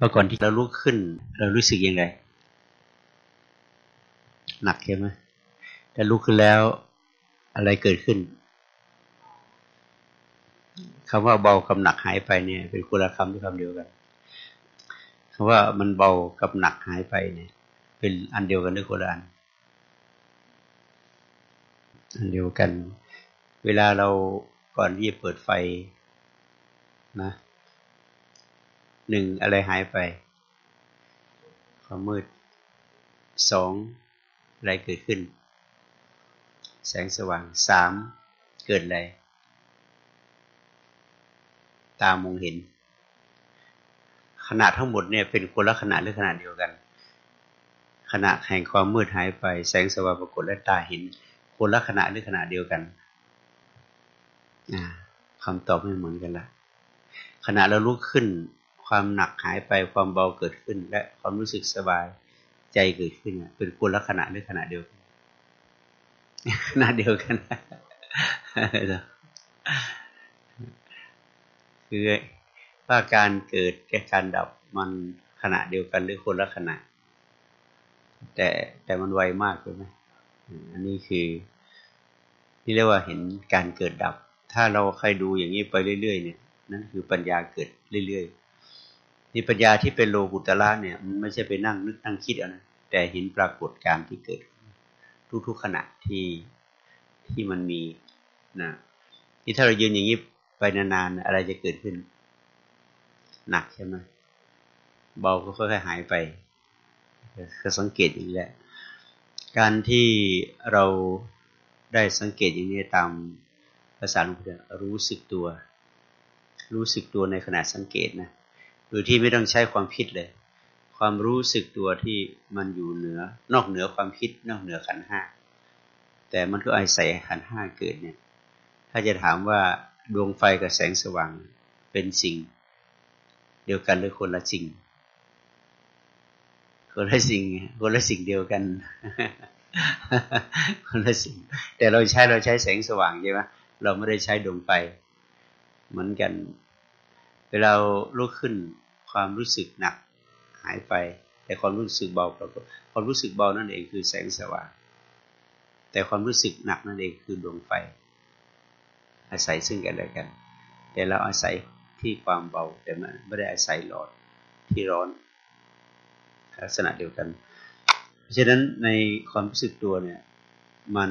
เมื่อก่อนที่เราลุกขึ้น เรารู้สึกยังไง หนักใช่ไหมแต่ลุกขึ้นแล้ว อะไรเกิดขึ้นคำว่าเบากับหนักหายไปเนี่ย เป็นคนละคำที่คำเดียวกันคำว่ามันเบากับหนักหายไปเนี่ย เป็นอันเดียวกันหรือคนละอันอันเดียวกัน เวลาเราก่อนที่จะเปิดไฟนะ หนึ่งอะไรหายไป ความมืดสองอะไรเกิดขึ้น แสงสว่างสามเกิดอะไรตามองเห็น ขนาดทั้งหมดเนี่ยเป็นคนละขนาดหรือขนาดเดียวกัน ขณะแห่งความมืดหายไป แสงสว่างปรากฏและตาเห็น คนละขณะหรือขณะเดียวกันคำตอบไม่เหมือนกันละขณะเราลุกขึ้น ความหนักหายไปความเบาเกิดขึ้น และความรู้สึกสบายใจเกิดขึ้นเป็นคนละขณะหรือขณะเดียวกันขณะเดียวกันคือว่าการเกิดแก่การดับมันขณะเดียวกันหรือคนละขณะ แต่แต่มันไวมากใช่ไหมอันนี้คือที่เรียกว่าเห็นการเกิดดับ ถ้าเราใครดูอย่างนี้ไปเรื่อยๆเนี่ยนั่นคือปัญญาเกิดเรื่อยๆ นี่ปัญญาที่เป็นโลกุตละเนี่ยมันไม่ใช่ไปนั่งนึกนั่งคิดเอานะแต่เห็นปรากฏการณ์ที่เกิด ทุกๆขณะที่ที่มันมีนะที่ถ้าเรายืนอย่างนี้ไปนานๆอะไรจะเกิดขึ้น หนักใช่ไหมเบาก็ค่อยๆหายไปก็สังเกตอย่างนี้แหละ การที่เราได้สังเกตอย่างนี้ตามภาษาหลวงพ่อรู้สึกตัว รู้สึกตัวในขณะสังเกตนะ โดยที่ไม่ต้องใช้ความคิดเลย ความรู้สึกตัวที่มันอยู่เหนือ นอกเหนือความคิด นอกเหนือขันห้าแต่มันก็อาศัยขันห้าเกิดเนี่ย ถ้าจะถามว่าดวงไฟกับแสงสว่างเป็นสิ่ง เดียวกันหรือคนละสิ่งคนละสิ่งคนละสิ่งเดียวกันคนละสิ่ง แต่เราใช้เราใช้แสงสว่างใช่ไหมเราไม่ได้ใช้ดวงไฟเหมือนกัน เวลาลุกขึ้นความรู้สึกหนักหายไป แต่ความรู้สึกเบาปรากฏความรู้สึกเบานั่นเองคือแสงสว่าง แต่ความรู้สึกหนักนั่นเองคือดวงไฟ อาศัยซึ่งกันและกัน แต่เราอาศัยที่ความเบาแต่มันไม่ได้อาศัยหลอดที่ร้อนลักษณะเดียวกัน เพราะฉะนั้นในความรู้สึกตัวเนี่ย มัน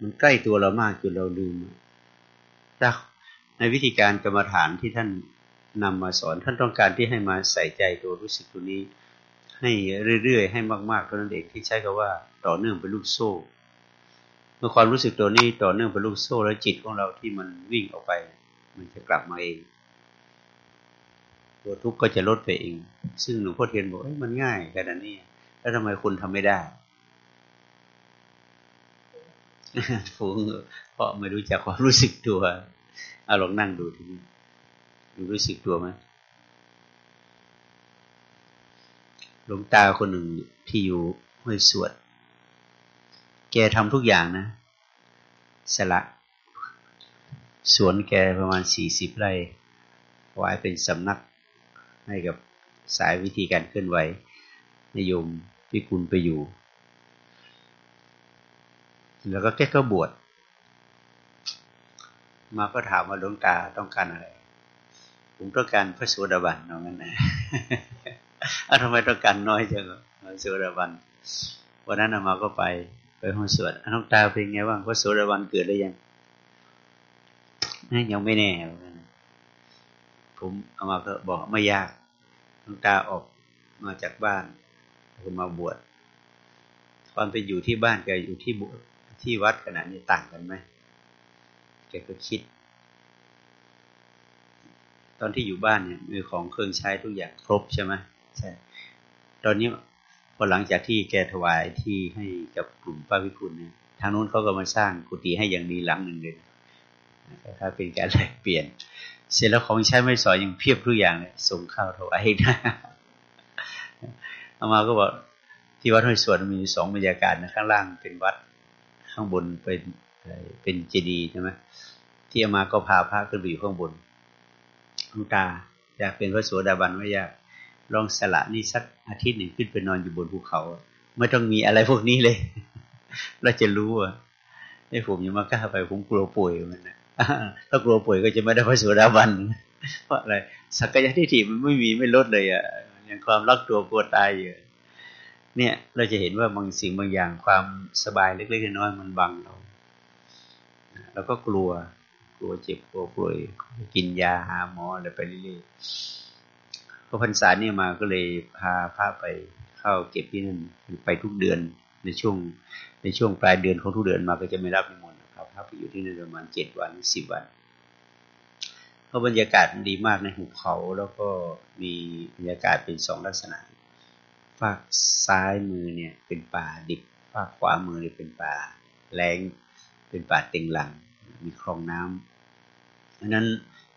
มันใกล้ตัวเรามากจนเราลืมถ้า ในวิธีการกรรมฐานที่ท่านนำมาสอน ท่านต้องการที่ให้มาใส่ใจตัวรู้สึกตัวนี้ ให้เรื่อยๆ ให้มากๆเท่านั้นเองที่ใช้คาว่าต่อเนื่องเป็นลูกโซ่ เมื่อความรู้สึกตัวนี้ต่อเนื่องเป็นลูกโซ่ แล้วจิตของเราที่มันวิ่งออกไป มันจะกลับมาเอง ตัวทุกข์ก็จะลดไปเอง ซึ่งหลวงพ่อเทียนบอกมันง่ายขนาดนี้แล้วทำไมคุณทำไม่ได้ฟุ้งเพราะไม่รู้จักความรู้สึกตัว เอาลองนั่งดูทีนี้รู้สึกตัวไหมหลวงตาคนหนึ่งที่อยู่ห้วยสวด แกทำทุกอย่างนะ สละสวนแกประมาณสี่สิบไร่ไว้เป็นสำนักให้กับสายวิธีการเคลื่อนไหวนิยมพิคุณไปอยู่ แล้วก็แกก็บวช มาก็ถามว่าหลวงตาต้องการอะไร ผมต้องการพระโสดาบันเอางั้นนะอ้าทำไมต้องการน้อยจังพระโสดาบันวันนั้นอามาก็ไปไปห้องสวดน้องตาเป็นไงบ้างพระโสดาบันเกิดได้ยังยังไม่แน่ผมเอามาก็บอกไม่ยากน้องตาออกมาจากบ้านก็มาบวชความเป็นอยู่ที่บ้านกับอยู่ที่ที่วัดขนาดนี้ต่างกันไหม แกก็คิด ตอนที่อยู่บ้านเนี่ยมีของเครื่องใช้ทุกอย่างครบใช่ไหมใช่ตอนนี้พอหลังจากที่แกถวายที่ให้กับกลุ่มป้าวิคุณเนี่ยทางนู้นเขาก็มาสร้างกุฏิให้อย่างดีหลังหนึ่งเลยถ้าเป็นการแลกเปลี่ยน เสร็จแล้วของใช้ไม่สอยยังเพียบทุกอย่างเลยส่งข้าวถวายนะเอามาก็บอกที่วัดห้วยสวนมีสองบรรยากาศนะข้างล่างเป็นวัดข้างบนเป็น เป็นเจดีย์ใช่ไหมที่เอามาก็พาพระขึ้นไปอยู่ข้างบนหลวงตาอยากเป็นพระโสดาบันไม่อยากลองสละนี่สักอาทิตย์หนึ่งขึ้นไปนอนอยู่บนภูเขา ไม่ต้องมีอะไรพวกนี้เลย เราจะรู้อะไอ้ผมยังมากล้าไปผมกลัวป่วยมันนะถ้ากลัวป่วยก็จะไม่ได้พระโสดาบันเพราะอะไรสักยะทิฏฐิมันไม่มีไม่ลดเลยอะยังความรักตัวกลัวตายอยู่เนี่ย เราจะเห็นว่าบางสิ่งบางอย่างความสบายเล็กๆน้อยๆมันบังเรา เราก็กลัว กลัวเจ็บกลัวป่วยกินยาหาหมออะไรไปเรื่อยๆพอพรรษาเนี่ยมาก็เลยพาพระไปเข้าเก็บที่นั่นไปทุกเดือนในช่วงในช่วงปลายเดือนของทุกเดือนมาก็จะไม่รับนิมนต์ครับพระไปอยู่ที่นั่นประมาณเจ็ดวันสิบวันเพราะบรรยากาศดีมากในหุบเขา แล้วก็มีบรรยากาศเป็นสองลักษณะฝากซ้ายมือเนี่ยเป็นป่าดิบฝากขวามือเนี่ยเป็นป่าแรงเป็นป่าเต็งหลัง มีคลองน้ำดังนั้น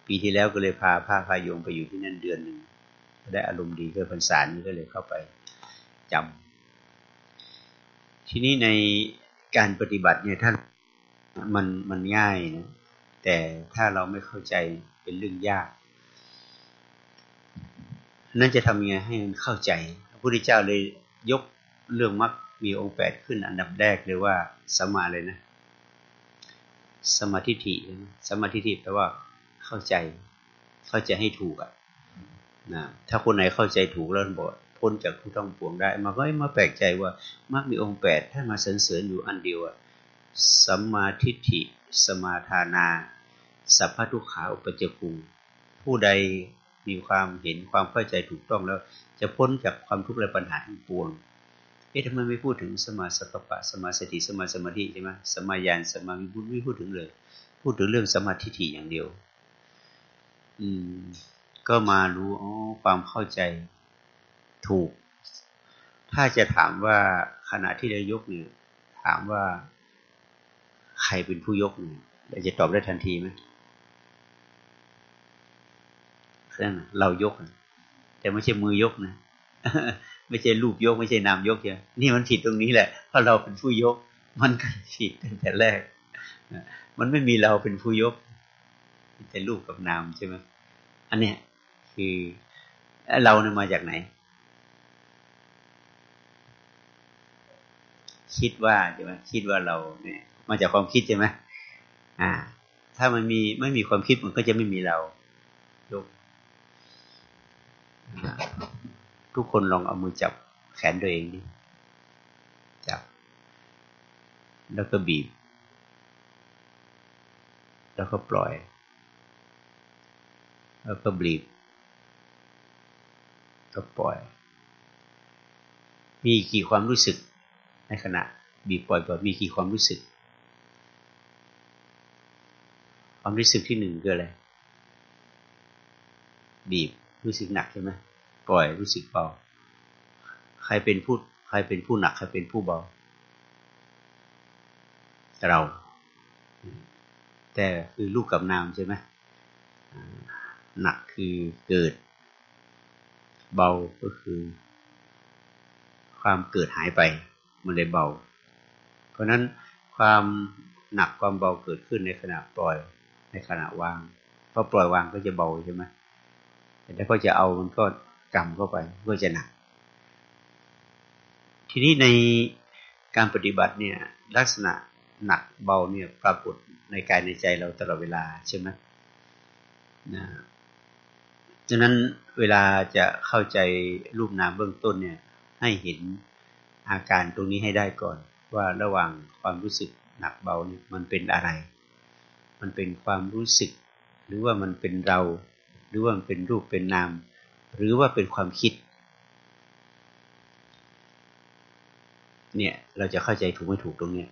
ปีที่แล้วก็เลยพาพาพายงไปอยู่ที่นั่นเดือนหนึ่งได้อารมณ์ดีก็พรรษานี้ก็เลยเข้าไปจำทีนี้ในการปฏิบัติเนี่ยท่านมันมันง่ายนะแต่ถ้าเราไม่เข้าใจเป็นเรื่องยาก นั่นจะทำยังไงให้มันเข้าใจพระพุทธเจ้าเลยยกเรื่องมรรคมีองค์แปดขึ้นอันดับแรกเลยว่าสมาเลยนะ สมาธิฐิสมาธิฐิแปลว่าเข้าใจ เข้าใจให้ถูกอะนะถ้าคนไหนเข้าใจถูกแล้วบอกพ้นจากทุกท่องปวงได้ มาก็มาแปลกใจว่ามักมีองค์แปดถ้ามาเสริญเสริญอยู่อันเดียวอะสัมมาทิฏฐิ สมาทานา สัพพทุขาอุปจคุงผู้ใดมีความเห็นความเข้าใจถูกต้องแล้ว จะพ้นจากความทุกข์และปัญหาทั้งปวง เอ๊ะทำไมไม่พูดถึงสมาสัพปะ สมาสติ สมาสมาธิใช่ไหมสมาญาณสมาวิบุตไม่พูดถึงเลย พูดถึงเรื่องสมาธิฐิอย่างเดียว อืม ก็มารู้อ๋อความเข้าใจถูก ถ้าจะถามว่าขณะที่เรายกเนี่ย ถามว่าใครเป็นผู้ยกเนี่ยเราจะตอบได้ทันทีไหมเรายกแต่ไม่ใช่มือยกนะ ไม่ใช่รูปยกไม่ใช่นามยกเช่นี่มันผิดตรงนี้แหละเพราะเราเป็นผู้ยก มันก็ผิดตั้งแต่แรกมันไม่มีเราเป็นผู้ยกแต่รูปกับนามใช่ไหมอันเนี้ยคือเราเนี่ยมาจากไหน คิดว่าใช่ไหมคิดว่าเราเนี่ย มาจากความคิดใช่ไหมอ่า ถ้ามันมีไม่มีความคิดมันก็จะไม่มีเรายก ทุกคนลองเอามือจับแขนตัวเองดิจับ แล้วก็บีบ แล้วก็ปล่อย แล้วก็บีบก็ปล่อย มีกี่ความรู้สึกในขณะ บีบปล่อยปล่อยมีกี่ความรู้สึก ความรู้สึกที่หนึ่งคืออะไรบีบรู้สึกหนักใช่ไหม ปล่อยรู้สึกเบา ใครเป็นผู้ใครเป็นผู้หนัก ใครเป็นผู้เบา เรา แต่คือลูกกับนามใช่ไหมหนักคือเกิด เบาก็คือ ความเกิดหายไปมันเลยเบา เพราะนั้นความหนักความเบาเกิดขึ้นในขณะปล่อยในขณะวางพอปล่อยวางก็จะเบาใช่ไหมแต่ก็จะเอามันก็ กรรมเข้าไปก็จะหนัก ทีนี้ในการปฏิบัติเนี่ยลักษณะหนักเบาเนี่ยปรากฏในกายในใจเราตลอดเวลาใช่ไหมนะฉะนั้นเวลาจะเข้าใจรูปนามเบื้องต้นเนี่ยให้เห็นอาการตรงนี้ให้ได้ก่อน ว่าระหว่างความรู้สึกหนักเบาเนี่ยมันเป็นอะไร มันเป็นความรู้สึก หรือว่ามันเป็นเรา หรือว่ามันเป็นรูปเป็นนาม หรือว่าเป็นความคิด เนี่ยเราจะเข้าใจถูกไม่ถูกตรงเนี้ย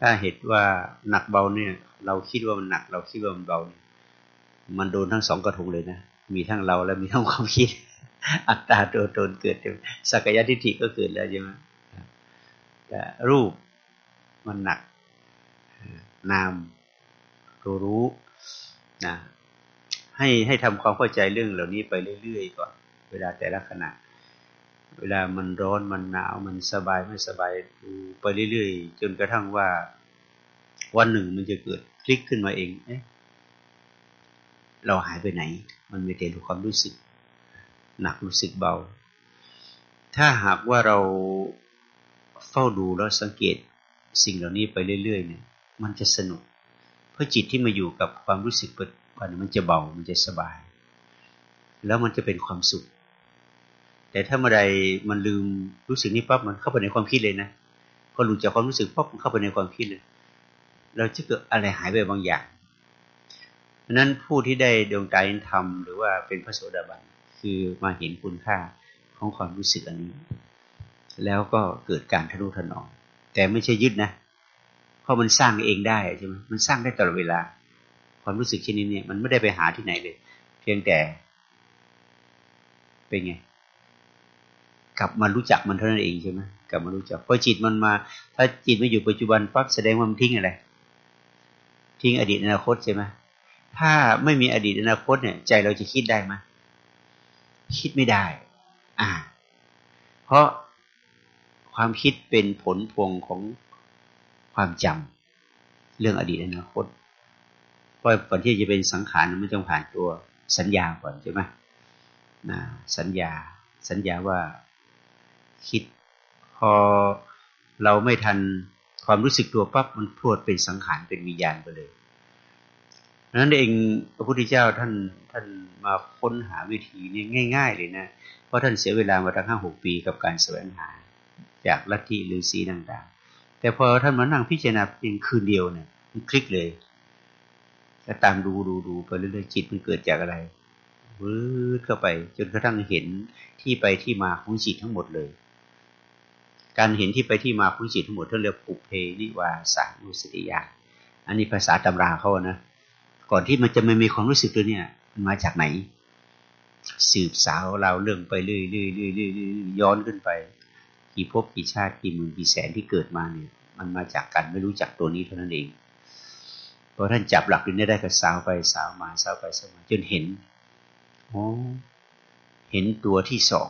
ถ้าเหตุว่าหนักเบาเนี่ย เราคิดว่ามันหนัก เราคิดว่ามันเบาเนี่ยมันโดนทั้งสองกระทงเลยนะ มีทั้งเราและมีทั้งความคิด อัตตาตัวตนเกิดสักยะทิฏฐิก็เกิดแล้วใช่ไหมแต่รูปมันหนัก นามตัวรู้นะ ให้ให้ทำความเข้าใจเรื่องเหล่านี้ไปเรื่อยๆก่อนเวลาแต่ละขณะ เวลามันร้อนมันหนาวมันสบายไม่สบายดูไปเรื่อยๆ จนกระทั่งว่า วันหนึ่งมันจะเกิดคลิกขึ้นมาเองเอ๊ะเราหายไปไหน มันมีแต่ความรู้สึก หนักรู้สึกเบา ถ้าหากว่าเราเฝ้าดูแล้วสังเกตสิ่งเหล่านี้ไปเรื่อยๆเนี่ย มันจะสนุก เพราะจิตที่มาอยู่กับความรู้สึก ปันมันจะเบา มันจะสบาย แล้วมันจะเป็นความสุข แต่ถ้าเมื่อใดมันลืมรู้สึกนี้ปั๊บมันเข้าไปในความคิดเลยนะพอหลุดจากความรู้สึกปั๊บมันเข้าไปในความคิดเลย เราจะเกิดอะไรหายไปบางอย่างราะนั้นผู้ที่ได้ดวงใจธรรมหรือว่าเป็นพระโสดาบันคือมาเห็นคุณค่าของความรู้สึกอันนี้ แล้วก็เกิดการทะนุถนอมแต่ไม่ใช่ยึดนะ เพราะมันสร้างเองได้ใช่ไหมมันสร้างได้ตลอดเวลา ความรู้สึกชนิดนี้มันไม่ได้ไปหาที่ไหนเลย เพียงแต่ เป็นไง กลับมารู้จักมันเท่านั้นเองใช่ไหมกลับมารู้จักพอจิตมันมา ถ้าจิตมาอยู่ปัจจุบันปั๊บแสดงว่ามันทิ้งอะไร ทิ้งอดีตอนาคตใช่ไหมถ้าไม่มีอดีตอนาคตเนี่ย ใจเราจะคิดได้ไหมคิดไม่ได้ อ่า เพราะความคิดเป็นผลพวงของความจำเรื่องอดีตอนาคต เพราะก่อนที่จะเป็นสังขารมันต้องผ่านตัวสัญญาก่อนใช่ไหมนะสัญญา สัญญาว่าคิด พอเราไม่ทันความรู้สึกตัวปั๊บมันพรวดเป็นสังขารเป็นวิญญาณไปเลยนั้นเองพระพุทธเจ้าท่านท่านมาค้นหาวิธีนี้ง่าย ๆ เลยนะ เพราะท่านเสียเวลามาตั้งห้าหกปีกับการแสวงหา จากลัทธิฤาษีต่างๆ แต่พอท่านมานั่งพิจารณาเพียงคืนเดียวเนี่ยมันคลิกเลย ก็ตามดูดูดูไปเรื่อยๆจิตมันเกิดจากอะไรวืดเข้าไป จนกระทั่งเห็นที่ไปที่มาของจิตทั้งหมดเลย การเห็นที่ไปที่มาของจิตทั้งหมดท่านเรียกปุเพนิวาสานุสติญาอันนี้ภาษาตำราเขานะ ก่อนที่มันจะไม่มีความรู้สึกตัวเนี่ยมันมาจากไหน สืบสาวเราเรื่องไปเรื่อยๆย้อนขึ้นไป กี่ภพกี่ชาติกี่หมื่นกี่แสนที่เกิดมาเนี่ย มันมาจากกันไม่รู้จักตัวนี้เท่านั้นเอง พอท่านจับหลักนี้ได้ก็สาวไปสาวมาสาวไปสาวมาจนเห็นโอ้เห็นตัวที่สอง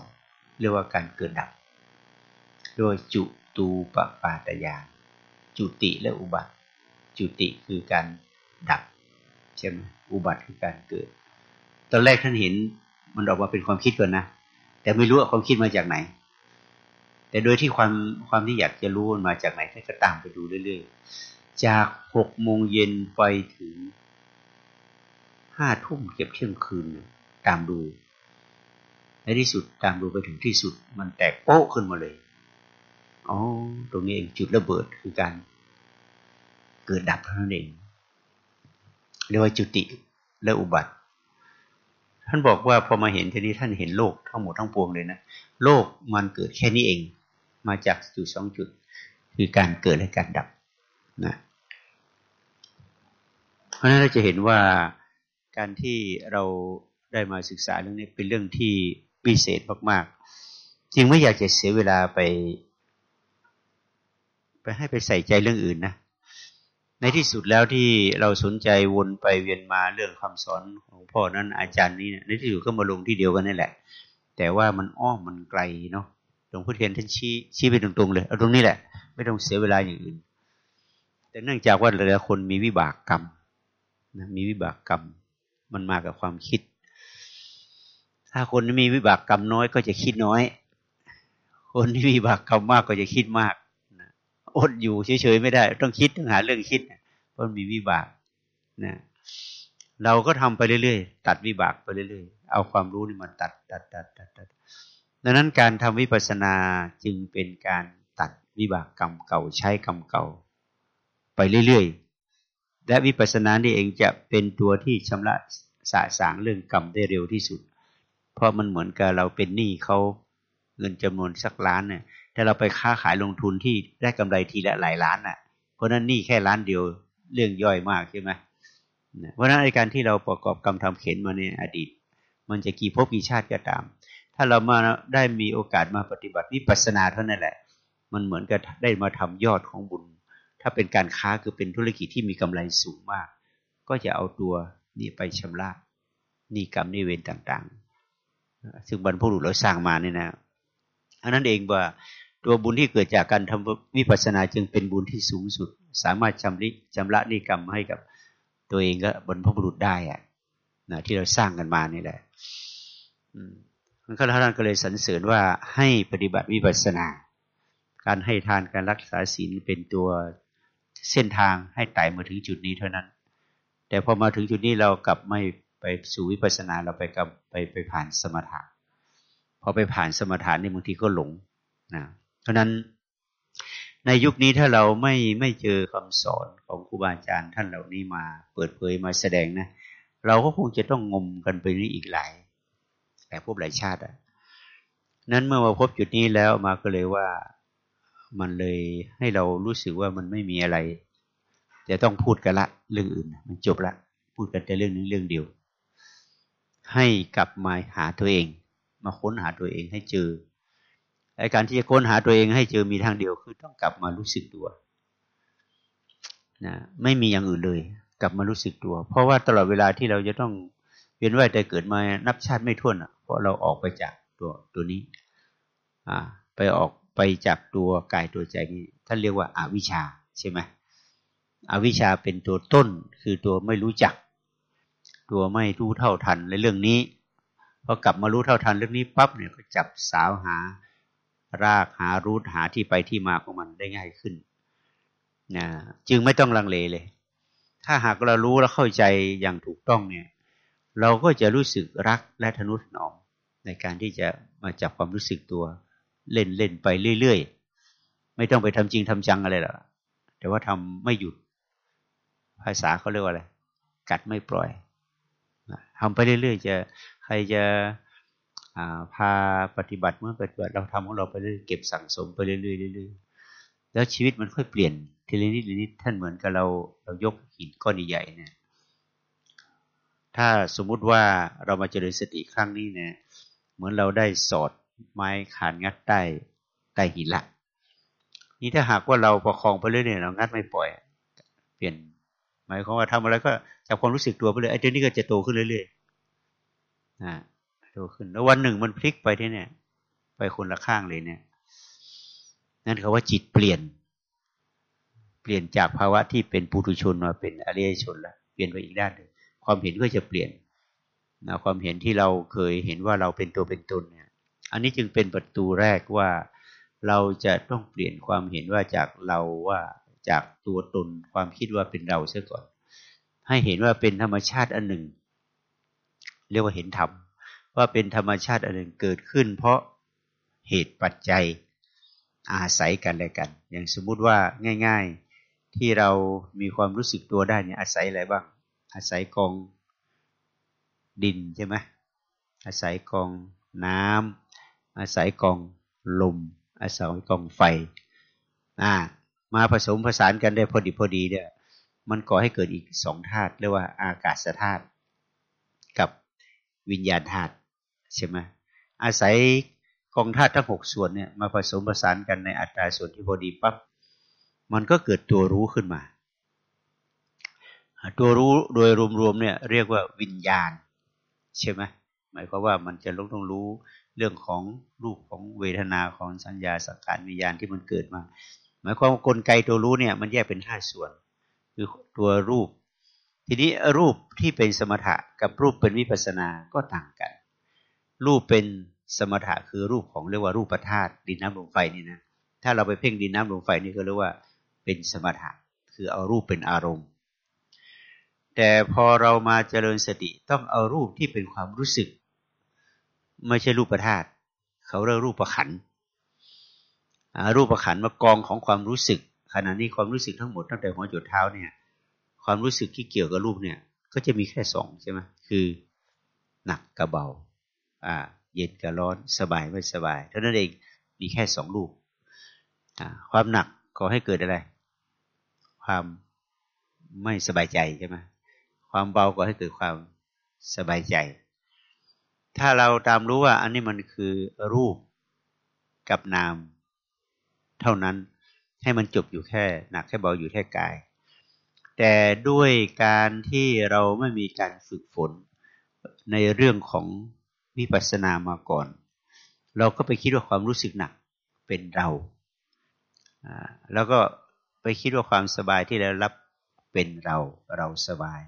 เรียกว่าการเกิดดับ โดยจุตูปปาตยานจุติและอุบัติ จุติคือการดับใช่ไหมอุบัติคือการเกิด ตอนแรกท่านเห็นมันออกมาเป็นความคิดก่อนนะแต่ไม่รู้ว่าความคิดมาจากไหน แต่โดยที่ความความที่อยากจะรู้มันมาจากไหนท่านก็ตามไปดูเรื่อยๆ จากหกโมงเย็นไปถึงห้าทุ่มเก็บเที่ยงคืนตามดู ในที่สุดตามดูไปถึงที่สุด มันแตกโป๊ะขึ้นมาเลย อ๋อ ตรงนี้เองจุดระเบิดคือการเกิดดับเท่านั้นเอง เรียกว่าจุติและอุบัติ ท่านบอกว่าพอมาเห็นทีนี้ท่านเห็นโลกทั้งหมดทั้งปวงเลยนะ โลกมันเกิดแค่นี้เอง มาจากจุดสองจุด คือการเกิดและการดับนะ เพราะนั้นเราจะเห็นว่าการที่เราได้มาศึกษาเรื่องนี้เป็นเรื่องที่พิเศษมากๆ จึงไม่อยากจะเสียเวลาไป ไปให้ไปใส่ใจเรื่องอื่นนะในที่สุดแล้วที่เราสนใจวนไปเวียนมาเรื่องคำสอนของพ่อนั้นอาจารย์นี้ในที่สุดก็มาลงที่เดียวกันนี่แหละ แต่ว่ามันอ้อมมันไกลเนาะหลวงพ่อเทียนท่านชี้ชี้ไปตรงๆเลยเอาตรงนี้แหละ ไม่ต้องเสียเวลาอย่างอื่น แต่เนื่องจากว่าแต่ละคนมีวิบากกรรม นะมีวิบากกรรม มันมากับความคิด ถ้าคนที่มีวิบากกรรมน้อยก็จะคิดน้อย คนที่มีวิบากกรรมมากก็จะคิดมากอดอยู่เฉยๆไม่ได้ ต้องคิดต้องหาเรื่องคิดเพราะมีวิบากนะเราก็ทำไปเรื่อยๆ ตัดวิบากไปเรื่อยๆ เอาความรู้นี่มาตัดตัดตัดตัดตัดดังนั้นการทำวิปัสสนาจึงเป็นการตัดวิบากกรรมเก่าใช้กรรมเก่า ไปเรื่อยๆ และวิปัสสนานี่เองจะเป็นตัวที่ชำระสะสางเรื่องกรรมได้เร็วที่สุด เพราะมันเหมือนกับเราเป็นหนี้เขาเงินจำนวนสักล้านเนี่ยถ้าเราไปค้าขายลงทุนที่ได้กำไรทีละหลายล้านน่ะ เพราะนั้นหนี่แค่ล้านเดียวเรื่องย่อยมากใช่ไหมเพราะนั้นในการที่เราประกอบกรรมทำเข็นมาในอดีต มันจะกี่ภพกี่ชาติก็ตาม ถ้าเรามาได้มีโอกาสมาปฏิบัติวิปัสสนาเท่านั้นแหละ มันเหมือนกับได้มาทำยอดของบุญ ถ้าเป็นการค้าคือเป็นธุรกิจที่มีกำไรสูงมาก ก็จะเอาตัวนี่ไปชำระนี่กรรมนี่เวรต่างๆ ซึ่งบรรพบุรุษเราสร้างมาเนี่ยนะอันนั้นเองว่าตัวบุญที่เกิดจากการทำวิปัสสนาจึงเป็นบุญที่สูงสุด สามารถชำริชำระนิกรรมให้กับตัวเองก็บรรพบุรุษได้อะนะที่เราสร้างกันมานี่แหละมันก็ท่านก็เลยสรรเสริญว่าให้ปฏิบัติวิปัสสนา การให้ทานการรักษาศีลเป็นตัว เส้นทางให้ไต่มาถึงจุดนี้เท่านั้น แต่พอมาถึงจุดนี้เรากลับไม่ไปสู่วิปัสสนาเราไปกับไปไปผ่านสมถะพอไปผ่านสมถะนี่บางทีก็หลงนะเพราะนั้นในยุคนี้ถ้าเราไม่ไม่เจอคำสอนของครูบาอาจารย์ท่านเหล่านี้มาเปิดเผยมาแสดงนะเราก็คงจะต้องงมกันไปนี้อีกหลายแต่พหลายชาติอะนั้นเมื่อมาพบจุดนี้แล้วมาก็เลยว่า มันเลยให้เรารู้สึกว่ามันไม่มีอะไร จะต้องพูดกันละเรื่องอื่น มันจบละ พูดกันแต่เรื่องนี้เรื่องเดียว ให้กลับมาหาตัวเอง มาค้นหาตัวเองให้เจอไอการที่จะค้นหาตัวเองให้เจอมีทางเดียวคือต้องกลับมารู้สึกตัวนะไม่มีอย่างอื่นเลย กลับมารู้สึกตัว เพราะว่าตลอดเวลาที่เราจะต้องเวียนว่ายแต่เกิดมานับชาติไม่ท้วนอะ เพราะเราออกไปจากตัวตัวนี้ อ่า ไปออก ไปจากตัวกายตัวใจนี้ท่านเรียกว่าอาวิชชาใช่ไหมอวิชชาเป็นตัวต้นคือตัวไม่รู้จัก ตัวไม่รู้เท่าทันในเรื่องนี้พอกลับมารู้เท่าทันเรื่องนี้ปั๊บเนี่ยก็จับสาวหา รากหารูทหาที่ไปที่มาของมันได้ง่ายขึ้นนะจึงไม่ต้องลังเลเลย ถ้าหากเรารู้และเข้าใจอย่างถูกต้องเนี่ย เราก็จะรู้สึกรักและทนุถนอมในการที่จะมาจับความรู้สึกตัว เล่นเล่นไปเรื่อยๆ ไม่ต้องไปทำจริงทำจังอะไรหรอกแต่ว่าทำไม่หยุด ภาษาเขาเรียกว่าอะไร กัดไม่ปล่อยทำไปเรื่อยๆ จะใครจะพาปฏิบัติเมื่อปฏิบัติเราทำของเราไปเรื่อยเก็บสั่งสมไปเรื่อยๆเรื่อยๆแล้วชีวิตมันค่อยเปลี่ยนทีละนิดทีละนิดท่านเหมือนกับเราเรายกหินก้อนใหญ่ๆเนี่ยถ้าสมมุติว่าเรามาเจริญสติครั้งนี้เนี่ยเหมือนเราได้สอด ไม้ขานงัดใต้ใต้หินละนี่ถ้าหากว่าเราประคองไปเรื่อยๆเรางัดไม่ปล่อย เปลี่ยนหมายความว่าทำอะไรก็จับความรู้สึกตัวไปเลยไอ้เจ้านี้ก็จะโตขึ้นเรื่อยๆนะโตขึ้น แล้ววันหนึ่งมันพลิกไปที่เนี่ย ไปคนละข้างเลยเนี่ย นั่นคือว่าจิตเปลี่ยน เปลี่ยนจากภาวะที่เป็นปุถุชนมาเป็นอริยชนละเปลี่ยนไปอีกด้านหนึ่งความเห็นก็จะเปลี่ยนนะความเห็นที่เราเคยเห็นว่าเราเป็นตัวเป็นตนเนี่ย อันนี้จึงเป็นประตูแรกว่าเราจะต้องเปลี่ยนความเห็นว่าจากเราว่าจากตัวตนความคิดว่าเป็นเราเสียก่อน ให้เห็นว่าเป็นธรรมชาติอันหนึ่ง เรียกว่าเห็นธรรมว่าเป็นธรรมชาติอันหนึ่งเกิดขึ้น เพราะเหตุปัจจัยอาศัยกันและกัน อย่างสมมุติว่าง่าย ๆที่เรามีความรู้สึกตัวได้เนี่ยอาศัยอะไรบ้าง อาศัยกองดินใช่ไหมอาศัยกองน้ำ อาศัยกองลม อาศัยกองไฟอ่ามาผสมผสานกันได้พอดีพอดีเนี่ยมันก่อให้เกิดอีกสองธาตุเรียกว่าอากาศธาตุกับวิญญาณธาตุใช่ไหมอาศัยกองธาตุทั้งหกส่วนเนี่ยมาผสมผสานกันในอัตราส่วนที่พอดีปับ๊บมันก็เกิดตัวรู้ขึ้นมา ตัวรู้โดยรวมๆเนี่ยเรียกว่าวิญญาณ ใช่ไหมหมายความว่ามันจะต้องรู้ เรื่องของรูปของเวทนาของสัญญาสังขารวิญญาณที่มันเกิดมา หมายความว่ากลไกตัวรู้เนี่ยมันแยกเป็นห้าส่วน คือตัวรูป ทีนี้รูปที่เป็นสมถะกับรูปเป็นวิปัสสนาก็ต่างกัน รูปเป็นสมถะคือรูปของเรียกว่ารูปธาตุดินน้ำลมไฟนี่นะถ้าเราไปเพ่งดินน้ำลมไฟนี่ก็เรียกว่าเป็นสมถะคือเอารูปเป็นอารมณ์ แต่พอเรามาเจริญสติต้องเอารูปที่เป็นความรู้สึก ไม่ใช่รูปธาตุเขาเรียกรูปประขันรูปประขันมากองของความรู้สึก ขณะนี้ความรู้สึกทั้งหมดตั้งแต่หัวจุดเท้าเนี่ย ความรู้สึกที่เกี่ยวกับรูปเนี่ย ก็จะมีแค่สองใช่ไหมคือหนักกับเบา อ่า เย็นกับร้อนสบายไม่สบายเท่านั้นเองมีแค่สองลูกความหนักก็ให้เกิดอะไร ความไม่สบายใจใช่ไหมความเบาก็ให้เกิดความสบายใจ ถ้าเราตามรู้ว่า อันนี้มันคือรูปกับนาม เท่านั้นให้มันจบอยู่แค่หนักแค่เบาอยู่แค่กาย แต่ด้วยการที่เราไม่มีการฝึกฝนในเรื่องของวิปัสสนามาก่อน เราก็ไปคิดว่าความรู้สึกหนักเป็นเรา แล้วก็ไปคิดว่าความสบายที่เรารับเป็นเรา เราสบาย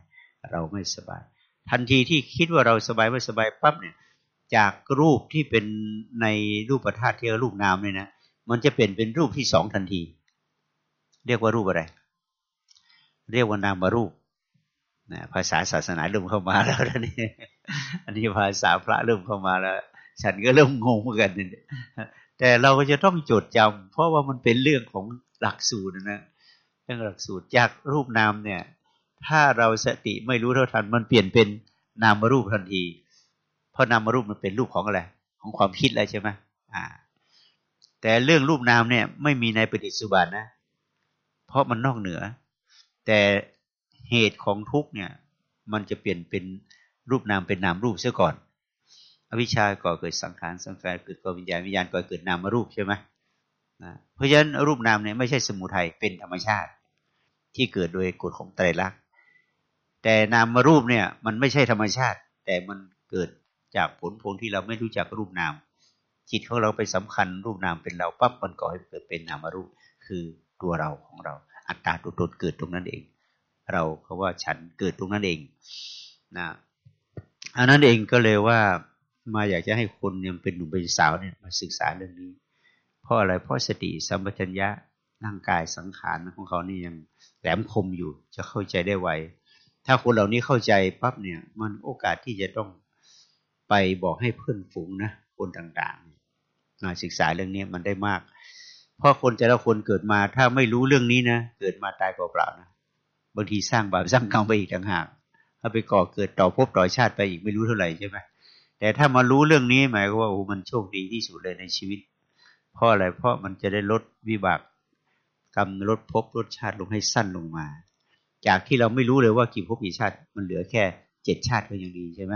เราไม่สบาย ทันทีที่คิดว่าเราสบายไม่สบายปั๊บเนี่ย จากรูปที่เป็นในรูปธาตุที่เรารูปนามเนี่ยนะมันจะเปลี่ยนเป็นรูปที่สองทันที เรียกว่ารูปอะไร เรียกว่านามารูปนะภาษาศาสนาเริ่มเข้ามาแล้วนี่อันนี้ภาษาพระเริ่มเข้ามาแล้ว ฉันก็เริ่มงงเหมือนกันแต่เราก็จะต้องจดจำเพราะว่ามันเป็นเรื่องของหลักสูตรนะเรื่องหลักสูตรจากรูปนามเนี่ย ถ้าเราสติไม่รู้เท่าทันมันเปลี่ยนเป็นนามรูปทันที เพราะนามรูปมันเป็นรูปของอะไร ของความคิดอะไรใช่ไหมอ่า แต่เรื่องรูปนามเนี่ยไม่มีในปฏิสุบันนะ เพราะมันนอกเหนือ แต่เหตุของทุกเนี่ย มันจะเปลี่ยนเป็นรูปนามเป็นนามรูปเสียก่อน อวิชชาก่อเกิดสังขารสังขารเกิดกวิญญาณวิญญาณก่อเกิดนามรูปใช่ไหมนะเพราะฉะนั้นรูปนามเนี่ยไม่ใช่สมุทัยเป็นธรรมชาติ ที่เกิดโดยกฎของไตรลักษณ แต่นามรูปเนี่ยมันไม่ใช่ธรรมชาติ แต่มันเกิดจากผลพวงที่เราไม่รู้จักรูปนาม จิตของเราไปสำคัญรูปนามเป็นเราปั๊บมันก่อให้เกิดเป็นนามรูปคือตัวเราของเรา อัตตาตัวตนเกิดตรงนั้นเอง เราเขาว่าฉันเกิดตรงนั้นเองนะอันนั้นเองก็เลยว่ามาอยากจะให้คนยังเป็นหนุ่มเป็นสาวเนี่ยมาศึกษาเรื่องนี้ เพราะอะไรเพราะสติสัมปชัญญะร่างกายสังขารของเขานี่ยังแหลมคมอยู่จะเข้าใจได้ไว ถ้าคนเหล่านี้เข้าใจปั๊บเนี่ย มันโอกาสที่จะต้องไปบอกให้เพื่อนฝูงนะคนต่างๆมาศึกษาเรื่องนี้มันได้มาก เพราะคนแต่ละคนเกิดมาถ้าไม่รู้เรื่องนี้นะเกิดมาตายเปล่าๆนะบางทีสร้างบาปสร้างกรรมไปอีกต่างหากถ้าไปก่อเกิดต่อภพต่อชาติไปอีกไม่รู้เท่าไหร่ใช่ไหมแต่ถ้ามารู้เรื่องนี้หมายว่าโอ้มันโชคดีที่สุดเลยในชีวิต เพราะอะไรเพราะมันจะได้ลดวิบากกรรมลดภพลดชาติลงให้สั้นลงมา จากที่เราไม่รู้เลยว่ากี่ภพกี่ชาติ มันเหลือแค่เจ็ดชาติก็ยังดีใช่ไหม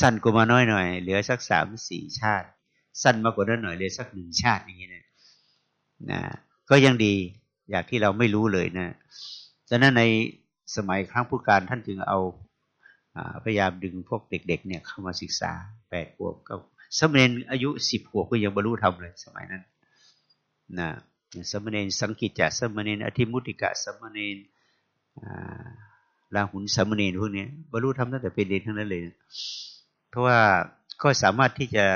สั้นกว่ามาน้อยหน่อย เหลือสักสามสี่ชาติ สั้นมากกว่านั้นหน่อยเลยสักหนึ่งชาติอย่างนี้นะนะก็ยังดีอยากที่เราไม่รู้เลยนะดังนั้นในสมัยครั้งพุทธกาลท่านจึงเอาพยายามดึงพวกเด็ก ๆ เนี่ยเข้ามาศึกษาแปดขวบก็สมณีอายุสิบขวบก็ยังบรรลุธรรมเลยสมัยนั้นนะ สมณีสังกิจจะสมณีอธิมุติกะสมณีลาหุนสมณีพวกนี้บรรลุธรรมตั้งแต่เป็นเด็กทั้งนั้นเลย เพราะว่าก็สามารถที่จะ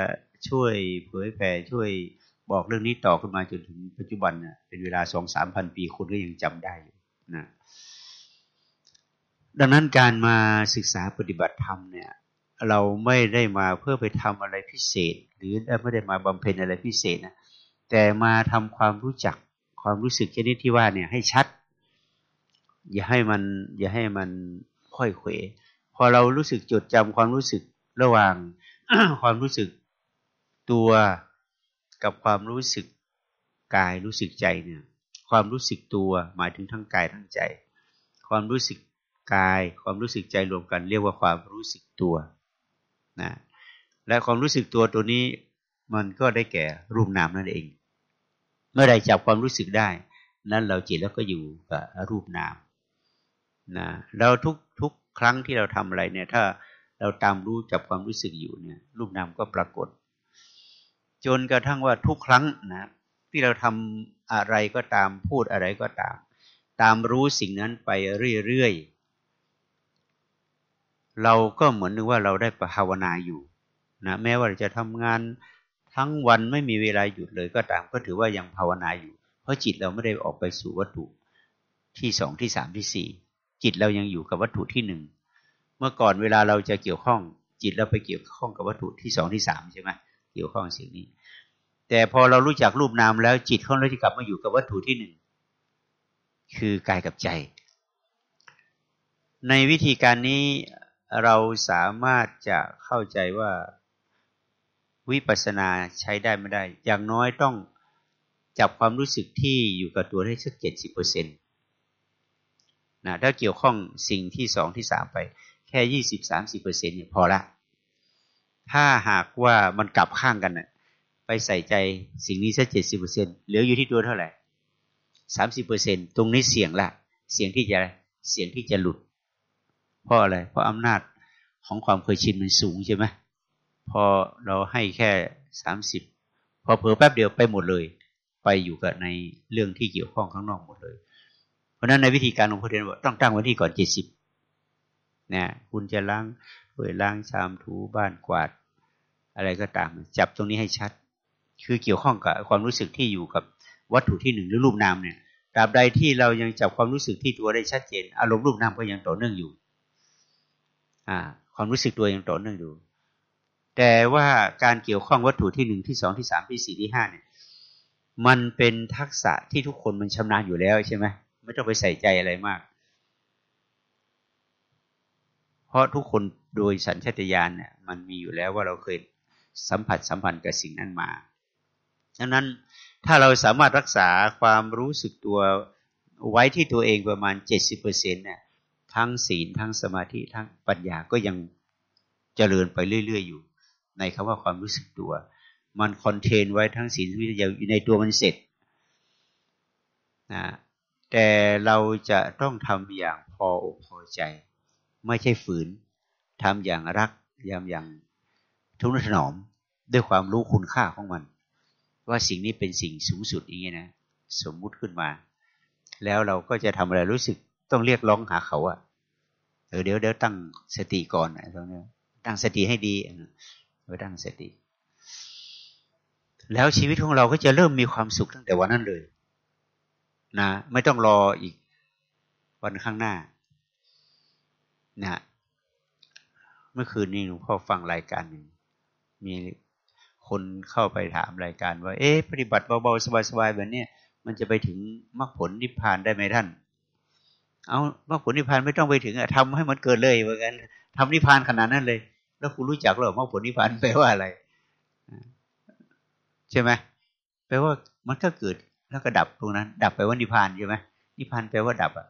ช่วยเผยแผ่ช่วยบอกเรื่องนี้ต่อขึ้นมาจนถึงปัจจุบันเนะเป็นเวลาสองสามพันปีคนก็ยังจำได้นะดังนั้นการมาศึกษาปฏิบัติธรรมเนี่ยเราไม่ได้มาเพื่อไปทำอะไรพิเศษ หรือไม่ได้มาบำเพ็ญอะไรพิเศษนะ แต่มาทำความรู้จักความรู้สึกชนิดที่ว่าเนี่ยให้ชัด อย่าให้มัน อย่าให้มันค่อยเขวพอเรารู้สึกจดจำความรู้สึกระหว่างความรู้สึกตัวกับความรู้สึกกายรู้สึกใจเนี่ย ความรู้สึกตัวหมายถึงทั้งกายทั้งใจ ความรู้สึกกาย ความรู้สึกใจรวมกัน เรียกว่าความรู้สึกตัวนะและความรู้สึกตัวตัวนี้ มันก็ได้แก่รูปนามนั่นเอง เมื่อใดจับความรู้สึกได้ นั้นเราจิตแล้วก็อยู่กับรูปนามนะเราทุกทุกครั้งที่เราทำอะไรเนี่ยถ้าเราตามรู้จับความรู้สึกอยู่เนี่ยรูปนามก็ปรากฏ จนกระทั่งว่าทุกครั้งนะที่เราทำอะไรก็ตามพูดอะไรก็ตาม ตามรู้สิ่งนั้นไปเรื่อยๆเราก็เหมือนนึกว่าเราได้ภาวนาอยู่นะแม้ว่าจะทำงาน ทั้งวันไม่มีเวลาหยุดเลยก็ตามก็ถือว่ายังภาวนาอยู่ เพราะจิตเราไม่ได้ออกไปสู่วัตถุที่สองที่สามที่สี่จิตเรายังอยู่กับวัตถุที่หนึ่งเมื่อก่อนเวลาเราจะเกี่ยวข้อง จิตเราไปเกี่ยวข้องกับวัตถุที่สองที่สามใช่ไหมเกี่ยวข้องสิ่งนี้ แต่พอเรารู้จักรูปนามแล้วจิตของเราจะกลับมาอยู่กับวัตถุที่หนึ่งคือกายกับใจ ในวิธีการนี้เราสามารถจะเข้าใจว่า วิปัสสนาใช้ได้ไม่ได้ อย่างน้อยต้องจับความรู้สึกที่อยู่กับตัวให้สักเจ็ดสิบเปอร์เซ็นต์นะถ้าเกี่ยวข้องสิ่งที่สองที่สามไป แค่ยี่สิบสามสิบเปอร์เซ็นต์เนี่ยพอละ ถ้าหากว่ามันกลับข้างกันน่ะไปใส่ใจสิ่งนี้สักเจ็ดสิบเปอร์เซ็นต์เหลืออยู่ที่ตัวเท่าไหร่สามสิบเปอร์เซ็นตรงนี้เสี่ยงละเสี่ยงที่จะเสี่ยงที่จะหลุด เพราะอะไร เพราะอำนาจของความเคยชินมันสูงใช่ไหม พอเราให้แค่สามสิบพอเผลอแป๊บเดียวไปหมดเลย ไปอยู่กับในเรื่องที่เกี่ยวข้องข้างนอกหมดเลย เพราะนั้นในวิธีการของพระเทนบอกต้องตั้งไว้ที่ก่อนเจ็ดสิบเนี่ยคุณจะล้างถ้วยล้างชามถูบ้านกวาด อะไรก็ตาม จับตรงนี้ให้ชัด คือเกี่ยวข้องกับความรู้สึกที่อยู่กับวัตถุที่หนึ่งหรือรูปนามเนี่ยตราบใดที่เรายังจับความรู้สึกที่ตัวได้ชัดเจน อารมณ์รูปนามก็ยังต่อเนื่องอยู่ อ่า ความรู้สึกตัวยังต่อเนื่องอยู่ แต่ว่าการเกี่ยวข้องวัตถุที่หนึ่งที่สองที่สามที่สี่ที่ห้าเนี่ย มันเป็นทักษะที่ทุกคนมันชำนาญอยู่แล้วใช่ไหมไม่ต้องไปใส่ใจอะไรมาก เพราะทุกคนโดยสัญชาตญาณเนี่ยมันมีอยู่แล้วว่าเราเคยสัมผัสสัมพันธ์กับสิ่งนั้นมาดังนั้นถ้าเราสามารถรักษาความรู้สึกตัวไว้ที่ตัวเองประมาณเจ็ดสิบเปอร์เซ็นต์เนี่ยทั้งศีลทั้งสมาธิทั้งปัญญาก็ยังเจริญไปเรื่อย ๆ อยู่ ในคำว่าความรู้สึกตัว มันคอนเทนไว้ทั้งศีลวิทยาอยู่ในตัวมันเสร็จนะแต่เราจะต้องทำอย่างพออกพอใจ ไม่ใช่ฝืนทำอย่างรักยามอย่างทุนถนอมด้วยความรู้คุณค่าของมัน ว่าสิ่งนี้เป็นสิ่งสูงสุดอย่างนี้นะสมมุติขึ้นมา แล้วเราก็จะทำอะไรรู้สึกต้องเรียกร้องหาเขาอะเออเดี๋ยวเดี๋ยวตั้งสติก่อนตรงนี้ตั้งสติให้ดี เออตั้งสติ แล้วชีวิตของเราก็จะเริ่มมีความสุขตั้งแต่วันนั้นเลย นะ ไม่ต้องรออีกวันข้างหน้า นะเมื่อคืนนี้หลวงพ่อฟังรายการหนึ่งมีคนเข้าไปถามรายการว่า เอ๊ะปฏิบัติเบาๆสบายๆแบบนี้มันจะไปถึงมรรคผลนิพพานได้ไหมท่าน เอามรรคผลนิพพานไม่ต้องไปถึงอะทำให้มันเกิดเลยเหมือนกันทำนิพพานขนาดนั้นเลย แล้วคุณรู้จักหรือมรรคผลนิพพานแปลว่าอะไร ใช่ไหมแปลว่ามันก็เกิดแล้วก็ดับตรงนั้น ดับไปว่านิพพานใช่ไหมนิพพานแปลว่าดับอะ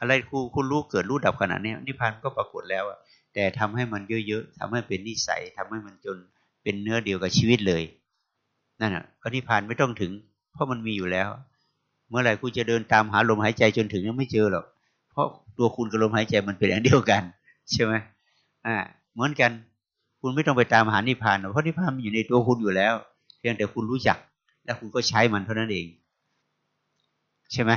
อะไรคุณคุณรู้เกิดรู้ดับขนาดนี้นิพพานก็ปรากฏแล้วอะแต่ทำให้มันเยอะๆทำให้เป็นนิสัยทำให้มันจนเป็นเนื้อเดียวกับชีวิตเลยนั่นอะก็นิพพานไม่ต้องถึง เพราะมันมีอยู่แล้ว เมื่อไหร่คุณจะเดินตามหาลมหายใจจนถึงยังไม่เจอหรอกเพราะตัวคุณกับลมหายใจมันเป็นอย่างเดียวกัน ใช่ไหมอ่า เหมือนกัน คุณไม่ต้องไปตามหานิพพานเพราะนิพพานมันอยู่ในตัวคุณอยู่แล้ว เพียงแต่คุณรู้จัก แล้วคุณก็ใช้มันเท่านั้นเอง ใช่ไหม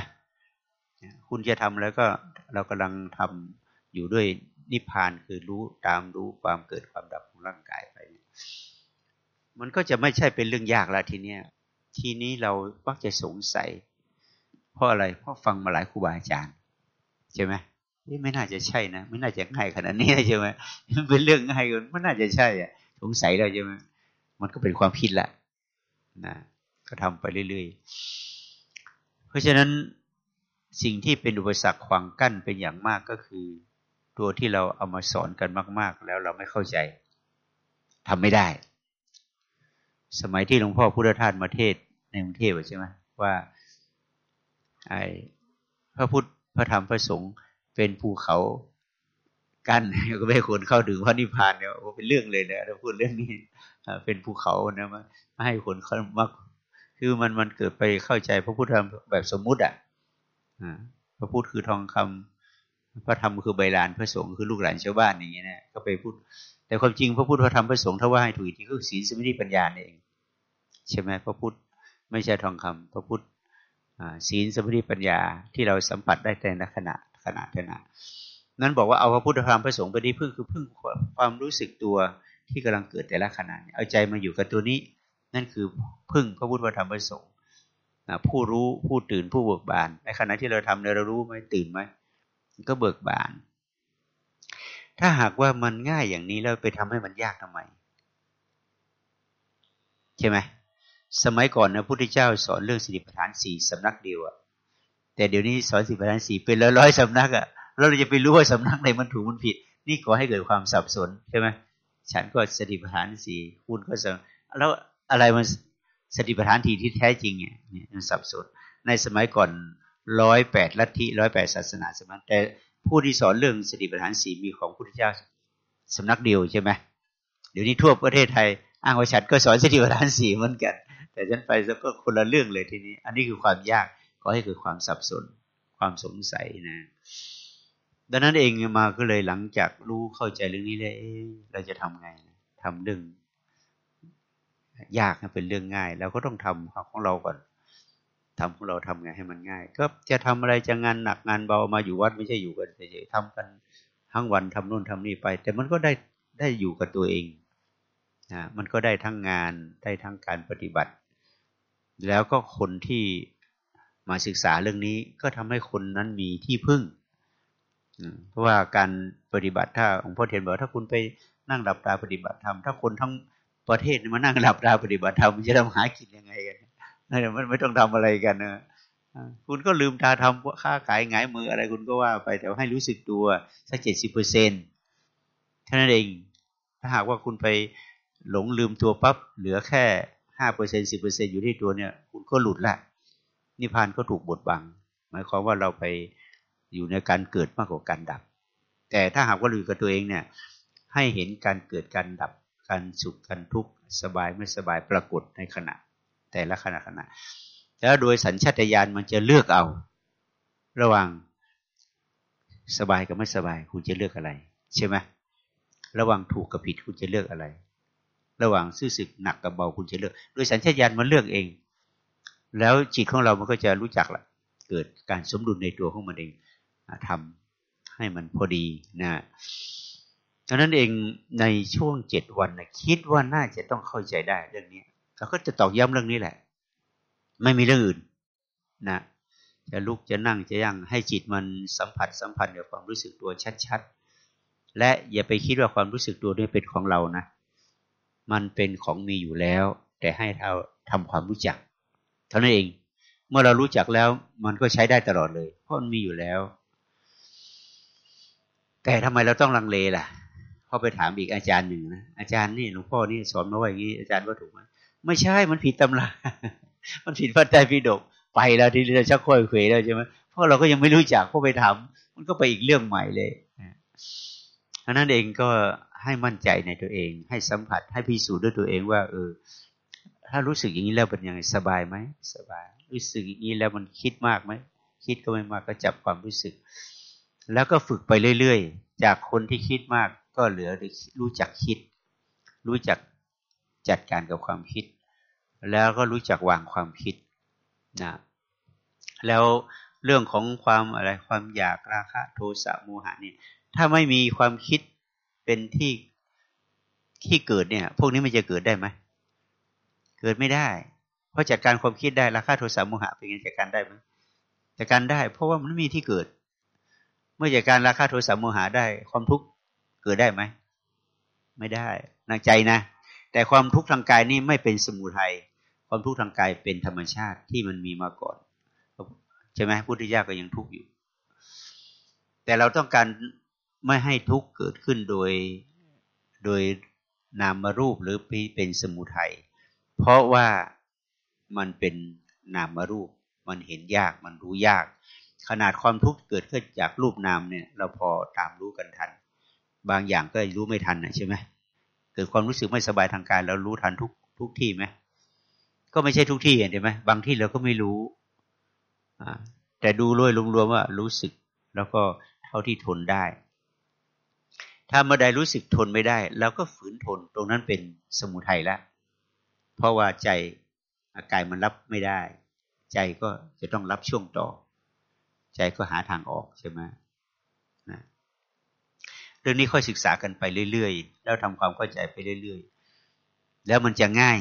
คุณจะทำแล้วก็เรากำลังทำอยู่ด้วยนิพพานคือรู้ตามรู้ความเกิดความดับของร่างกายไป มันก็จะไม่ใช่เป็นเรื่องยากแล้วทีเนี้ยทีนี้เรามักจะสงสัย เพราะอะไร เพราะฟังมาหลายครูบาอาจารย์ ใช่ไหม นี่ไม่น่าจะใช่นะไม่น่าจะง่ายขนาดนี้ใช่ไหมมันเป็นเรื่องง่ายกันมันน่าจะใช่อะสงสัยแล้วใช่ไหมมันก็เป็นความผิดละนะก็ทำไปเรื่อยๆ เพราะฉะนั้นสิ่งที่เป็นอุปสรรคขวางกั้นเป็นอย่างมากก็คือ ตัวที่เราเอามาสอนกันมาก ๆ แล้วเราไม่เข้าใจทำไม่ได้ สมัยที่หลวงพ่อพุทธทาสมาเทศในกรุงเทพใช่ไหมว่าไอ้พระพุทธพระธรรมพระสงฆ์ เป็นภูเขากั้นก็ไม่คนเข้าถึงพระนิพพานเนี่ยเป็นเรื่องเลยนะถ้าพูดเรื่องนี้เป็นภูเขานะมาให้คนเขามาคือมันมันเกิดไปเข้าใจพระพุทธธรรมแบบสมมุติอะพระพุทธคือทองคำพระธรรมคือใบลานพระสงฆ์คือลูกหลานชาวบ้านอย่างเงี้ยนะก็ไปพูด แต่ความจริงพระพุทธพระธรรมพระสงฆ์ถ้าว่าให้ถูกจริงก็คือศีลสมาธิปัญญาเอง ใช่ไหมพระพุทธไม่ใช่ทองคำพระพุทธศีลสมาธิปัญญาที่เราสัมผัสได้แต่ละขณะ ขณะขณะนั้นบอกว่าเอาพระพุทธธรรมพระสงฆ์ไปที่พึ่งคือพึ่งความรู้สึกตัวที่กำลังเกิดแต่ละขณะเอาใจมาอยู่กับตัวนี้ นั่นคือพึ่งพระพุทธธรรมพระสงฆ์ผู้รู้ผู้ตื่นผู้เบิกบาน ในขณะที่เราทำเนี่ยเรารู้ไหมตื่นไหมก็เบิกบาน ถ้าหากว่ามันง่ายอย่างนี้แล้วไปทำให้มันยากทำไม ใช่ไหมสมัยก่อนนะพุทธเจ้าสอนเรื่องสติปัฏฐานสี่สำนักเดียวอะ แต่เดี๋ยวนี้สอนสติปัฏฐานสี่เป็นร้อยร้อยสำนักอะเราจะไปรู้ว่าสำนักไหนมันถูกมันผิด นี่ก่อให้เกิดความสับสนใช่ไหมฉันก็สติปัฏฐานสี่คุณก็สแล้วอะไรมันสติปัฏฐานทีที่แท้จริงเนี่ยมันสับสน ในสมัยก่อนร้อยแปดลัทธิร้อยแปดศาสนาสมัยแต่ผู้ที่สอนเรื่องสติปัฏฐานสี่มีของพุทธเจ้าสำนักเดียวใช่ไหมเดี๋ยวนี้ทั่วประเทศไทย อ้างว่าฉันก็สอนสติปัฏฐานสี่เหมือนกัน แต่ฉันไปแล้วก็คนละเรื่องเลยทีนี้ อันนี้คือความยาก ก็ให้เกิดความสับสนความสงสัยนะ ดังนั้นเองมาก็เลยหลังจากรู้เข้าใจเรื่องนี้แล้วเราจะทำไงทำเรื่องยากให้เป็นเรื่องง่ายเราก็ต้องทำของเราก่อนทำของเราทำไงให้มันง่าย ก็จะทำอะไรจะงานหนักงานเบามาอยู่วัดไม่ใช่อยู่กันเฉยๆทำกันทั้งวันทำนู่นทำนี่ไป แต่มันก็ได้ได้อยู่กับตัวเองนะมันก็ได้ทั้งงานได้ทั้งการปฏิบัติ แล้วก็คนที่ มาศึกษาเรื่องนี้ก็ทำให้คนนั้นมีที่พึ่ง เพราะว่าการปฏิบัติถ้าองค์พ่อเทียนบอกถ้าคุณไปนั่งหลับตาปฏิบัติธรรมถ้าคนทั้งประเทศมานั่งหลับตาปฏิบัติธรรมจะทำหากินยังไงกันมันไม่ต้องทำอะไรกันนะคุณก็ลืมตาทำค้าขายหงายมืออะไรคุณก็ว่าไปแต่ให้รู้สึกตัวสักเจ็ดสิบเปอร์เซ็นต์ท่านั้นเอง ถ้าหากว่าคุณไปหลงลืมตัวปั๊บเหลือแค่ห้าเปอร์เซ็นสิบเปอร์เซ็นอยู่ที่ตัวเนี่ย คุณก็หลุดละ นิพพานก็ถูกบดบัง หมายความว่าเราไปอยู่ในการเกิดมากกว่าการดับ แต่ถ้าหากว่าอยู่กับตัวเองเนี่ยให้เห็นการเกิดการดับการสุขการทุกข์สบายไม่สบายปรากฏในขณะ แต่ละขณะขณะแล้วโดยสัญชาตญาณมันจะเลือกเอา ระหว่างสบายกับไม่สบายคุณจะเลือกอะไร ใช่ไหมระหว่างถูกกับผิดคุณจะเลือกอะไร ระหว่างซื่อสึกหนักกับเบาคุณจะเลือก โดยสัญชาตญาณมันเลือกเอง แล้วจิตของเรามันก็จะรู้จักละเกิดการสมดุลในตัวของมันเองทำให้มันพอดีนะดังนั้นเองในช่วงเจ็ดวันนะคิดว่าน่าจะต้องเข้าใจได้เรื่องนี้เราก็จะตอกย้ำเรื่องนี้แหละ ไม่มีเรื่องอื่นนะจะลุกจะนั่งจะยั่งให้จิตมันสัมผัสสัมพันธ์กับความรู้สึกตัวชัดๆ และอย่าไปคิดว่าความรู้สึกตัวนี้เป็นของเรานะ มันเป็นของมีอยู่แล้ว แต่ให้เราทำความรู้จัก ท่านั้นเอง เมื่อเรารู้จักแล้ว มันก็ใช้ได้ตลอดเลย เพราะมันมีอยู่แล้ว แต่ทำไมเราต้องลังเลล่ะพอไปถามอีกอาจารย์หนึ่งนะอาจารย์นี่หลวงพ่อนี่สอนมาว่าอย่างนี้อาจารย์ว่าถูกไหมไม่ใช่มันผิดตำรามันผิดพระไตรปิฎกไปแล้วที่เราชักค่อยเขวแล้วใช่ไหมเพราะเราก็ยังไม่รู้จักพอไปทำมันก็ไปอีกเรื่องใหม่เลยอันนั้นเองก็ให้มั่นใจในตัวเอง ให้สัมผัสให้พิสูจน์ด้วยตัวเองว่า เออ ถ้ารู้สึกอย่างนี้แล้วเป็นยังไงสบายไหมสบาย รู้สึกอย่างนี้แล้วมันคิดมากไหมคิดก็ไม่มากก็จับความรู้สึก แล้วก็ฝึกไปเรื่อยๆ จากคนที่คิดมากก็เหลือรู้จักคิด รู้จักจัดการกับความคิด แล้วก็รู้จักวางความคิดนะแล้วเรื่องของความอะไรความอยากราคะโทสะโมหะเนี่ยถ้าไม่มีความคิดเป็นที่ที่เกิดเนี่ย พวกนี้มันจะเกิดได้ไหม เกิดไม่ได้ เพราะจัดการความคิดได้ราคะโทสะโมหะเป็นไงจัดการได้ไหมจัดการได้ เพราะว่ามันไม่มีที่เกิด เมื่อจัดการราคะโทสะโมหะได้ความทุกข์เกิดได้ไหมไม่ได้นางใจนะ แต่ความทุกข์ทางกายนี่ไม่เป็นสมุทัยความทุกข์ทางกายเป็นธรรมชาติที่มันมีมาก่อนใช่ไหมพุทธิยาก็ยังทุกข์อยู่ แต่เราต้องการไม่ให้ทุกข์เกิดขึ้นโดยโดยนามรูปหรือเป็นสมุทัย เพราะว่ามันเป็นนามรูป มันเห็นยากมันรู้ยาก ขนาดความทุกข์เกิดขึ้นจากรูปนามเนี่ย เราพอตามรู้กันทัน บางอย่างก็รู้ไม่ทันนะใช่ไหมเกิดความรู้สึกไม่สบายทางกายแล้วรู้ทันทุกทุกที่ไหมก็ไม่ใช่ทุกที่เห็นไหมบางที่เราก็ไม่รู้แต่ดูรวยรวมๆว่ารู้สึก แล้วก็เท่าที่ทนได้ ถ้าเมื่อใดรู้สึกทนไม่ได้เราก็ฝืนทนตรงนั้นเป็นสมุทัยแล้ว เพราะว่าใจอากายมันรับไม่ได้ ใจก็จะต้องรับช่วงต่อ ใจก็หาทางออกใช่ไหมนะเรื่องนี้ค่อยศึกษากันไปเรื่อยๆ แล้วทำความเข้าใจไปเรื่อยๆ แล้วมันจะง่าย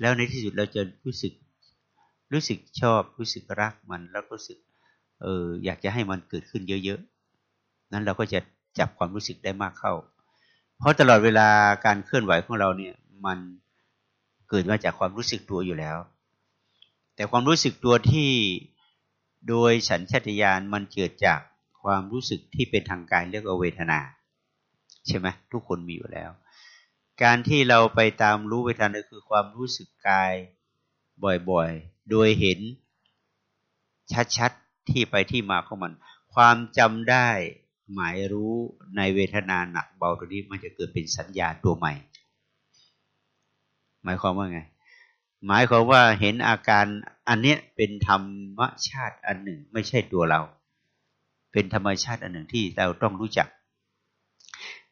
แล้วในที่สุดเราจะรู้สึก รู้สึกชอบ รู้สึกรักมันแล้วก็รู้สึกเอออยากจะให้มันเกิดขึ้นเยอะๆ นั้นเราก็จะจับความรู้สึกได้มากเข้า เพราะตลอดเวลาการเคลื่อนไหวของเราเนี่ย มัน เกิดมาจากความรู้สึกตัวอยู่แล้ว แต่ความรู้สึกตัวที่โดยฉันชาตญาณมันเกิดจากความรู้สึกที่เป็นทางกายเรียกว่าเวทนา ใช่ไหมทุกคนมีอยู่แล้ว การที่เราไปตามรู้ไปทันก็คือความรู้สึกกายบ่อยๆ โดยเห็นชัดๆที่ไปที่มาของมัน ความจำได้หมายรู้ในเวทนาหนักเบาตัวนี้มันจะเกิดเป็นสัญญาตัวใหม่ หมายความว่าไง หมายความว่าเห็นอาการอันเนี้ยเป็นธรรมชาติอันหนึ่ง ไม่ใช่ตัวเรา เป็นธรรมชาติอันหนึ่งที่เราต้องรู้จัก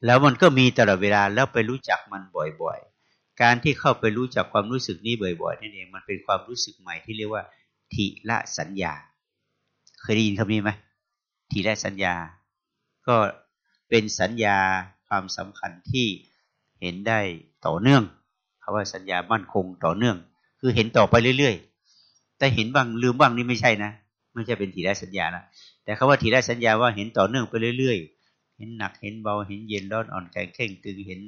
แล้วมันก็มีตลอดเวลาแล้วไปรู้จักมันบ่อยๆ การที่เข้าไปรู้จักความรู้สึกนี้บ่อยๆนั่นเองมันเป็นความรู้สึกใหม่ที่เรียกว่าทิละสัญญา เคยได้ยินคำนี้ไหมทิละสัญญา ก็เป็นสัญญาความสำคัญที่เห็นได้ต่อเนื่องาว่าสัญญามั่นคงต่อเนื่อง คือเห็นต่อไปเรื่อยๆ แต่เห็นบ้างลืมบ้างนี่ไม่ใช่นะ ไม่ใช่เป็นถีได้สัญญาละแต่คาว่าถีได้สัญญาว่าเห็นต่อเนื่องไปเรื่อยๆ เห็นหนักเห็นเบาเห็นเย็นร้อนอ่อนแข็งเข่งตึงเห็น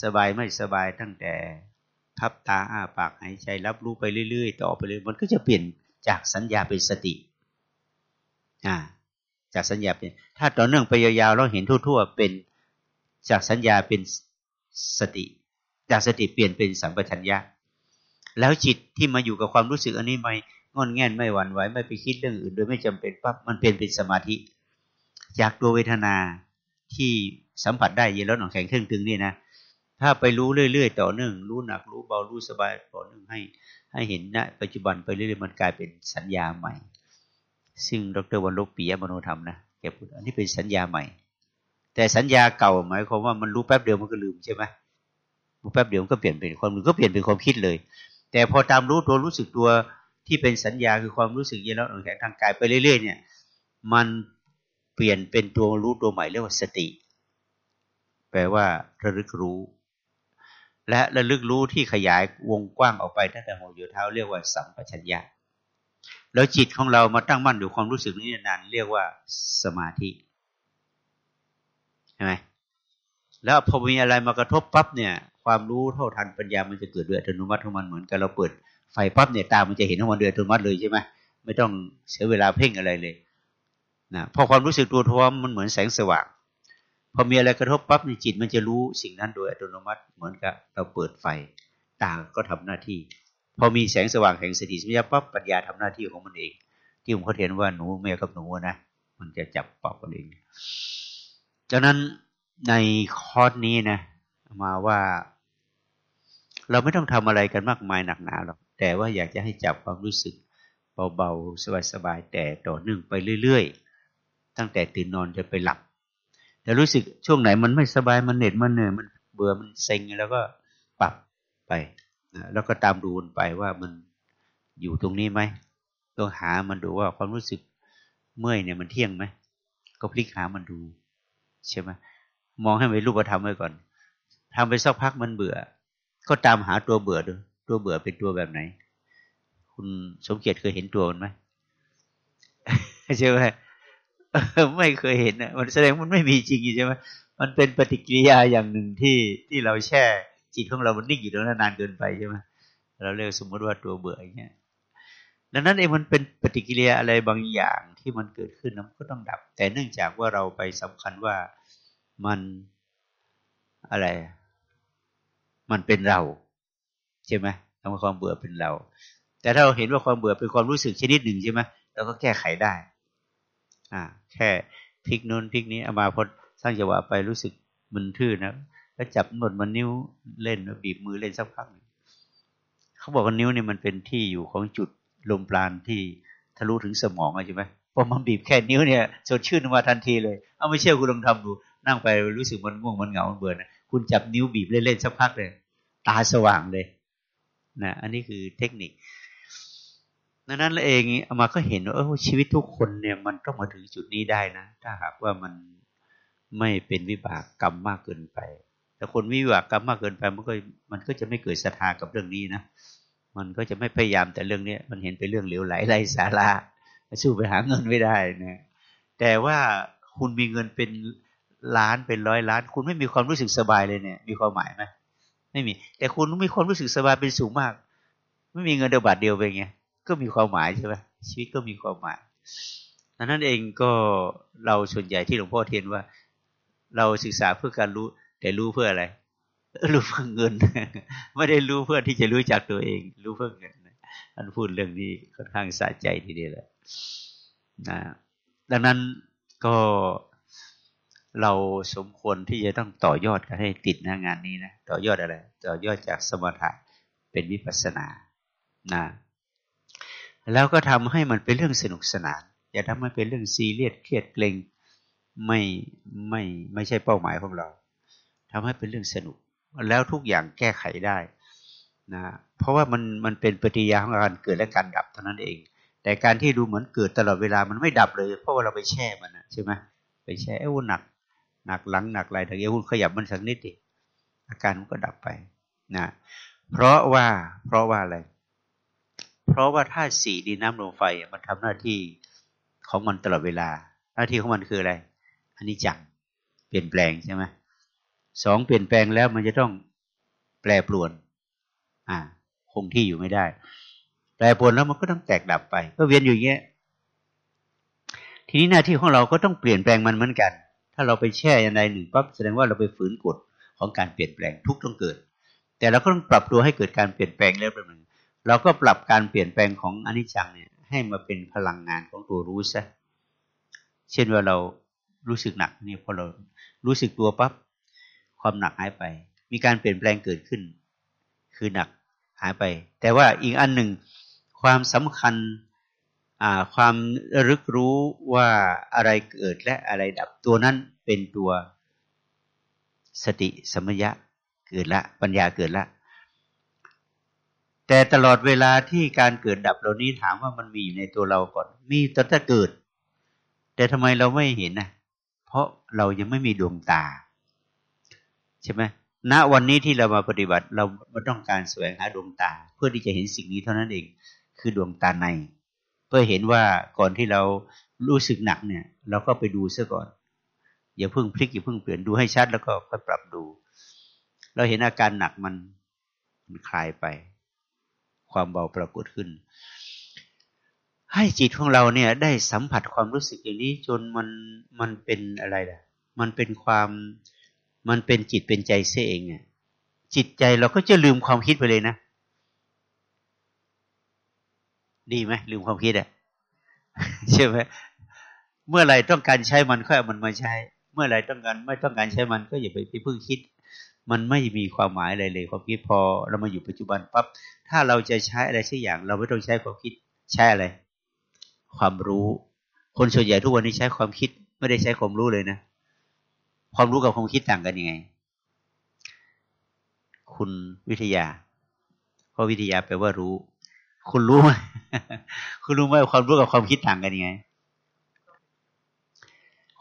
สบายไม่สบายตั้งแต่พับตาอ้าปากหายใจรับรู้ไปเรื่อยๆ ต่อไปเลยมันก็จะเปลี่ยนจากสัญญาเป็นสติอ่าจากสัญญาเป็นถ้าต่อเนื่องไปยาวๆเราเห็นทั่ว ๆ เป็นจากสัญญาเป็นสติ จากสติเปลี่ยนเป็นสัมปชัญญะ แล้วจิตที่มาอยู่กับความรู้สึกอันนี้ไม่งอนแง่นไม่หวั่นไหวไม่ไปคิดเรื่องอื่นโดยไม่จำเป็นปั๊บมันเปลี่ยนเป็นสมาธิ จากตัวเวทนาที่สัมผัสได้เย็นร้อนหนองแข็งเครื่องตึงนี่นะถ้าไปรู้เรื่อยๆต่อเนื่องรู้หนักรู้เบารู้สบายต่อเนื่องให้ ให้เห็นณปัจจุบันไปเรื่อยๆมันกลายเป็นสัญญาใหม่ ซึ่งดรวันลบปียมโนธรรมนะแกพูดอันนี้เป็นสัญญาใหม่ แต่สัญญาเก่าหมายความว่ามันรู้แป๊บเดียวมันก็ลืมใช่ไหม แป๊บเดียวมันก็เปลี่ยนเป็นความลืมก็เปลี่ยนเป็นความคิดเลย แต่พอตามรู้ตัวรู้สึกตัวที่เป็นสัญญาคือความรู้สึกเย็นร้อนแข็งทางกายไปเรื่อยๆเนี่ย มันเปลี่ยนเป็นตัวรู้ตัวใหม่เรียกว่าสติ แปลว่าระลึกรู้ และระลึกรู้ที่ขยายวงกว้างออกไปตั้งแต่หัวอยู่เท้าเรียกว่าสัมปชัญญะแล้วจิตของเรามาตั้งมั่นอยู่ความรู้สึกนี้นานเรียกว่าสมาธิใช่ไหมแล้วพอมีอะไรมากระทบปั๊บเนี่ย ความรู้เท่าทันปัญญามันจะเกิดด้วยอัตโนมัติของมันเหมือนกับเราเปิดไฟปั๊บเนี่ยตามันจะเห็นของมันโดยอัตโนมัติเลยใช่ไหมไม่ต้องเสียเวลาเพ่งอะไรเลยนะพอความรู้สึกตัวทวมมันเหมือนแสงสว่างพอมีอะไรกระทบปั๊บในจิตมันจะรู้สิ่งนั้นโดยอัตโนมัติเหมือนกับเราเปิดไฟตาก็ทำหน้าที่ พอมีแสงสว่างแห่งสติสัมปชัญญะปั๊บปัญญาทำหน้าที่ของมันเอง ที่ผมเขาเห็นว่าหนูแม่กับหนูนะมันจะจับปอบกันเองจากนั้นในคอร์สนี้นะมาว่า เราไม่ต้องทำอะไรกันมากมายหนักหนาหรอกแต่ว่าอยากจะให้จับความรู้สึกเบาๆสบายๆแต่ต่อเนื่องไปเรื่อยๆ ตั้งแต่ตื่นนอนจะไปหลับ แต่รู้สึกช่วงไหนมันไม่สบายมันเหน็ดมันเหนื่อยมันเบื่อมันเซ็งแล้วก็ปรับไปแล้วก็ตามดูไปว่ามันอยู่ตรงนี้ไหมต้องหามันดูว่าความรู้สึกเมื่อยเนี่ยมันเที่ยงไหมก็พลิกหามันดูใช่ไหมมองให้เป็นรูปธรรมไว้ก่อนทำไปสักพักมันเบื่อ ก็ตามหาตัวเบื่อดูตัวเบื่อเป็นตัวแบบไหน คุณสมเกียรติเคยเห็นตัวมันไหมใช่ไหมไม่เคยเห็นนะมันแสดงมันไม่มีจริงใช่ไหมมันเป็นปฏิกิริยาอย่างหนึ่งที่ที่เราแช่จิตของเรามันนิ่งอยู่ตรงนั้นนานเกินไปใช่ไหมเราเรียกสมมติว่าตัวเบื่ออย่างเงี้ยดังนั้นเองมันเป็นปฏิกิริยาอะไรบางอย่างที่มันเกิดขึ้นมันก็ต้องดับ แต่เนื่องจากว่าเราไปสำคัญว่ามันอะไร มันเป็นเรา ใช่ไหมทำความเบื่อเป็นเรา แต่ถ้าเราเห็นว่าความเบื่อเป็นความรู้สึกชนิดหนึ่งใช่ไหมเราก็แก้ไขได้ อ่า แค่พลิกนู้นพลิกนี้เอามาพอสร้างจังหวะไปรู้สึกมันทื่อนะแล้วจับหนดมันนิ้วเล่นบีบมือเล่นสักพักเขาบอกว่านิ้วเนี่ยมันเป็นที่อยู่ของจุดลมปราณที่ทะลุถึงสมองใช่ไหมพอมันบีบแค่นิ้วเนี่ยสดชื่นมาทันทีเลย เอาไม่เชื่อคุณลองทำดู นั่งไปรู้สึกมันง่วงมันเหงามันเบื่อนะคุณจับนิ้วบีบเล่นๆสักพักเลย ตาสว่างเลยนะอันนี้คือเทคนิคดังนั้นเองเอามาก็เห็นว่าชีวิตทุกคนเนี่ยมันต้องมาถึงจุดนี้ได้นะ ถ้าหากว่ามันไม่เป็นวิบากกรรมมากเกินไป แต่คนวิบากกรรมมากเกินไปมันก็มันก็จะไม่เกิดศรัทธากับเรื่องนี้นะมันก็จะไม่พยายามแต่เรื่องนี้มันเห็นเป็นเรื่องเหลวไหลไร้สาระสู้ไปหาเงินไม่ได้นะแต่ว่าคุณมีเงินเป็นล้านเป็นร้อยล้าน คุณไม่มีความรู้สึกสบายเลยเนี่ย มีความหมายไหม ไม่มี แต่คุณมีความรู้สึกสบายเป็นสูงมาก ไม่มีเงินเดียวบาทเดียวไปไงก็มีความหมายใช่ไหมชีวิตก็มีความหมายดังนั้นเองก็เราส่วนใหญ่ที่หลวงพ่อเทียนว่า เราศึกษาเพื่อการรู้ แต่รู้เพื่ออะไร รู้เพื่อเงิน ไม่ได้รู้เพื่อที่จะรู้จักตัวเอง รู้เพื่อเงินท่านพูดเรื่องนี้ค่อนข้างสะใจทีเดียวเลยนะดังนั้นก็ เราสมควรที่จะต้องต่อยอดกันให้ติดนะงานนี้นะต่อยอดอะไร ต่อยอดจากสมถะเป็นวิปัสสนานะแล้วก็ทำให้มันเป็นเรื่องสนุกสนาน อย่าทำให้เป็นเรื่องซีเรียสเครียดเกรงไม่ไม่ไม่ใช่เป้าหมายของเราทำให้เป็นเรื่องสนุก แล้วทุกอย่างแก้ไขได้นะเพราะว่ามันมันเป็นปฏิยาของการเกิดและการดับเท่านั้นเอง แต่การที่ดูเหมือนเกิดตลอดเวลามันไม่ดับเลย เพราะว่าเราไปแช่มันนะใช่ไหมไปแช่เอ้หนัก หนักหลังหนักไหลถ้าเอวคุณขยับมันสักนิดดิอาการมันก็ดับไปนะเพราะว่าเพราะว่าอะไร เพราะว่าธาตุสี่ดินน้ำลมไฟมันทำหน้าที่ของมันตลอดเวลา หน้าที่ของมันคืออะไรอันนี้จังเปลี่ยนแปลงใช่ไหมสองเปลี่ยนแปลงแล้วมันจะต้องแปรปรวน อ่า คงที่อยู่ไม่ได้ แปรปรวนแล้วมันก็ต้องแตกดับไป ก็เวียนอยู่อย่างเงี้ยทีนี้หน้าที่ของเราก็ต้องเปลี่ยนแปลงมันเหมือนกัน ถ้าเราไปแช่ยันใดหนึ่งปั๊บแสดงว่าเราไปฝืนกฎของการเปลี่ยนแปลงทุกต้องเกิด แต่เราก็ต้องปรับตัวให้เกิดการเปลี่ยนแปลงแล้วประมาณเราก็ปรับการเปลี่ยนแปลงของอนิจจังเนี่ยให้มาเป็นพลังงานของตัวรู้ซะเช่นว่าเรารู้สึกหนักนี่พอเรารู้สึกตัวปั๊บความหนักหายไป มีการเปลี่ยนแปลงเกิดขึ้น คือหนักหายไป แต่ว่าอีกอันหนึ่งความสำคัญ ความรึกรู้ว่าอะไรเกิดและอะไรดับตัวนั้นเป็นตัวสติสมยะเกิดละ ปัญญาเกิดละ แต่ตลอดเวลาที่การเกิดดับเหล่านี้ถามว่ามันมีอยู่ในตัวเราก่อน มีตอนถ้าเกิด แต่ทำไมเราไม่เห็นนะเพราะเรายังไม่มีดวงตา ใช่ไหมณวันนี้ที่เรามาปฏิบัติเราไม่ต้องการแสวงหาดวงตา เพื่อที่จะเห็นสิ่งนี้เท่านั้นเอง คือดวงตาใน พื่อเห็นว่าก่อนที่เรารู้สึกหนักเนี่ย เราก็ไปดูซะก่อน อย่าเพิ่งพลิกอย่าเพิ่งเปลี่ยนดูให้ชัด แล้วก็ค่อยปรับดู เราเห็นอาการหนักมันมันคลายไป ความเบาปรากฏขึ้น ให้จิตของเราเนี่ย ได้สัมผัสความรู้สึกอย่างนี้จนมันมันเป็นอะไรล่ะ มันเป็นความมันเป็นจิตเป็นใจเสียเองเนี่ยจิตใจเราก็จะลืมความคิดไปเลยนะ ดีไหมลืมความคิดอะใช่ไหมเมื่อไรต้องการใช้มันค่อยเอามันมาใช้ เมื่อไรต้องการไม่ต้องการใช้มันก็อย่าไปไปพึ่งคิด มันไม่มีความหมายอะไรเลย ความคิดพอเรามาอยู่ปัจจุบันปั๊บถ้าเราจะใช้อะไรสักอย่าง เราไม่ต้องใช้ความคิดใช้อะไร ความรู้ คนส่วนใหญ่ทุกวันนี้ใช้ความคิด ไม่ได้ใช้ความรู้เลยนะ ความรู้กับความคิดต่างกันยังไง คุณวิทยาเพราะวิทยาแปลว่ารู้ คุณรู้ไหมคุณรู้ไหมความรู้กับความคิดต่างกันยังไง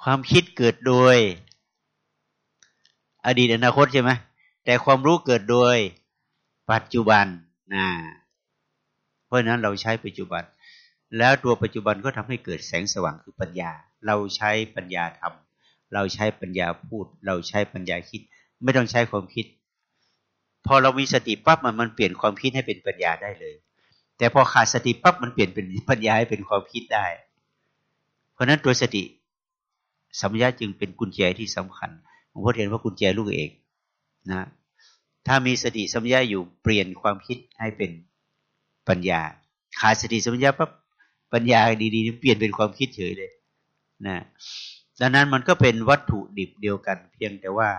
ความคิดเกิดโดย อดีตอนาคตใช่ไหมแต่ความรู้เกิดโดย ปัจจุบันนะเพราะนั้นเราใช้ปัจจุบัน แล้วตัวปัจจุบันก็ทำให้เกิดแสงสว่างคือปัญญา เราใช้ปัญญาทำเราใช้ปัญญาพูด เราใช้ปัญญาคิด ไม่ต้องใช้ความคิด พอเรามีสติปั๊บมันมันเปลี่ยนความคิดให้เป็นปัญญาได้เลย แต่พอขาดสติปั๊บมันเปลี่ยนเป็นปัญญาให้เป็นความคิดได้ เพราะนั้นตัวสติสัมยาจึงเป็นกุญแจที่สำคัญหลวงพ่อเรียนว่ากุญแจลูกเอกนะ ถ้ามีสติสัมยาอยู่เปลี่ยนความคิดให้เป็นปัญญา ขาดสติสัมยาปั๊บปัญญาดีๆเปลี่ยนเป็นความคิดเฉยเลยนะดังนั้นมันก็เป็นวัตถุดิบเดียวกัน เพียงแต่ว่า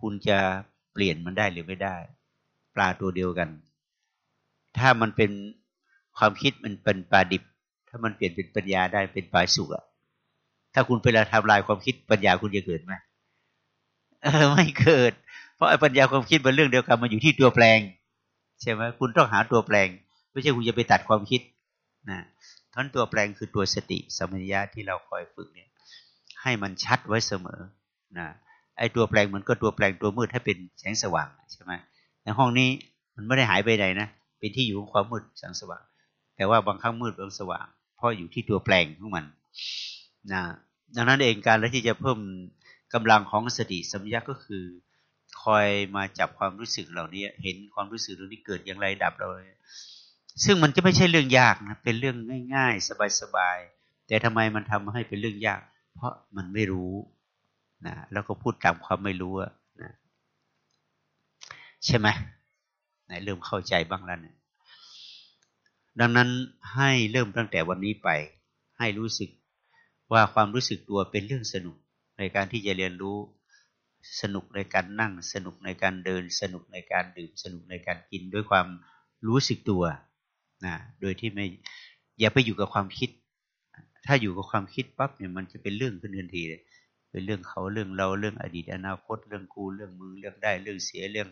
คุณจะเปลี่ยนมันได้หรือไม่ได้ ปลาตัวเดียวกัน ถ้ามันเป็นความคิดมันเป็นปลาดิบ ถ้ามันเปลี่ยนเป็นปัญญาได้เป็นปลาสุกอะถ้าคุณไปละทำลายความคิดปัญญาคุณจะเกิดไหมเออไม่เกิด เพราะไอ้ปัญญาความคิดเป็นเรื่องเดียวกันมันอยู่ที่ตัวแปลง ใช่ไหมคุณต้องหาตัวแปลง ไม่ใช่คุณจะไปตัดความคิดนะทั้นตัวแปลงคือตัวสติสมัญญาที่เราคอยฝึกเนี่ยให้มันชัดไว้เสมอนะไอ้ตัวแปลงมันก็ตัวแปลงตัวมืดให้เป็นแสงสว่างใช่ไหมในห้องนี้มันไม่ได้หายไปไหนนะ เป็นที่อยู่ของความมืดแสงสว่าง แต่ว่าบางครั้งมืดบางสว่าง เพราะอยู่ที่ตัวแปลงของมันนะดังนั้นเองการที่จะเพิ่มกำลังของสติสัมยาก็คือ คอยมาจับความรู้สึกเหล่านี้ เห็นความรู้สึกเหล่านี้เกิดอย่างไรดับเราซึ่งมันจะไม่ใช่เรื่องยากนะเป็นเรื่องง่าย ๆ สบายๆแต่ทำไมมันทำให้เป็นเรื่องยาก เพราะมันไม่รู้นะแล้วก็พูดตามความไม่รู้นะใช่ไหม นะเริ่มเข้าใจบ้างแล้วเนี่ยดังนั้นให้เริ่มตั้งแต่วันนี้ไป ให้รู้สึกว่าความรู้สึกตัวเป็นเรื่องสนุกในการที่จะเรียนรู้สนุกในการนั่งสนุกในการเดิน สนุกในการดื่มสนุกในการกินด้วยความรู้สึกตัวนะโดยที่ไม่อย่าไปอยู่กับความคิด ถ้าอยู่กับความคิดปั๊บเนี่ยมันจะเป็นเรื่องขึ้นทันทีเลยเป็นเรื่องเขาเรื่องเราเรื่องอดีตอนาคต เรื่องกูเรื่องมึงเรื่องได้เรื่องเสียเรื่อง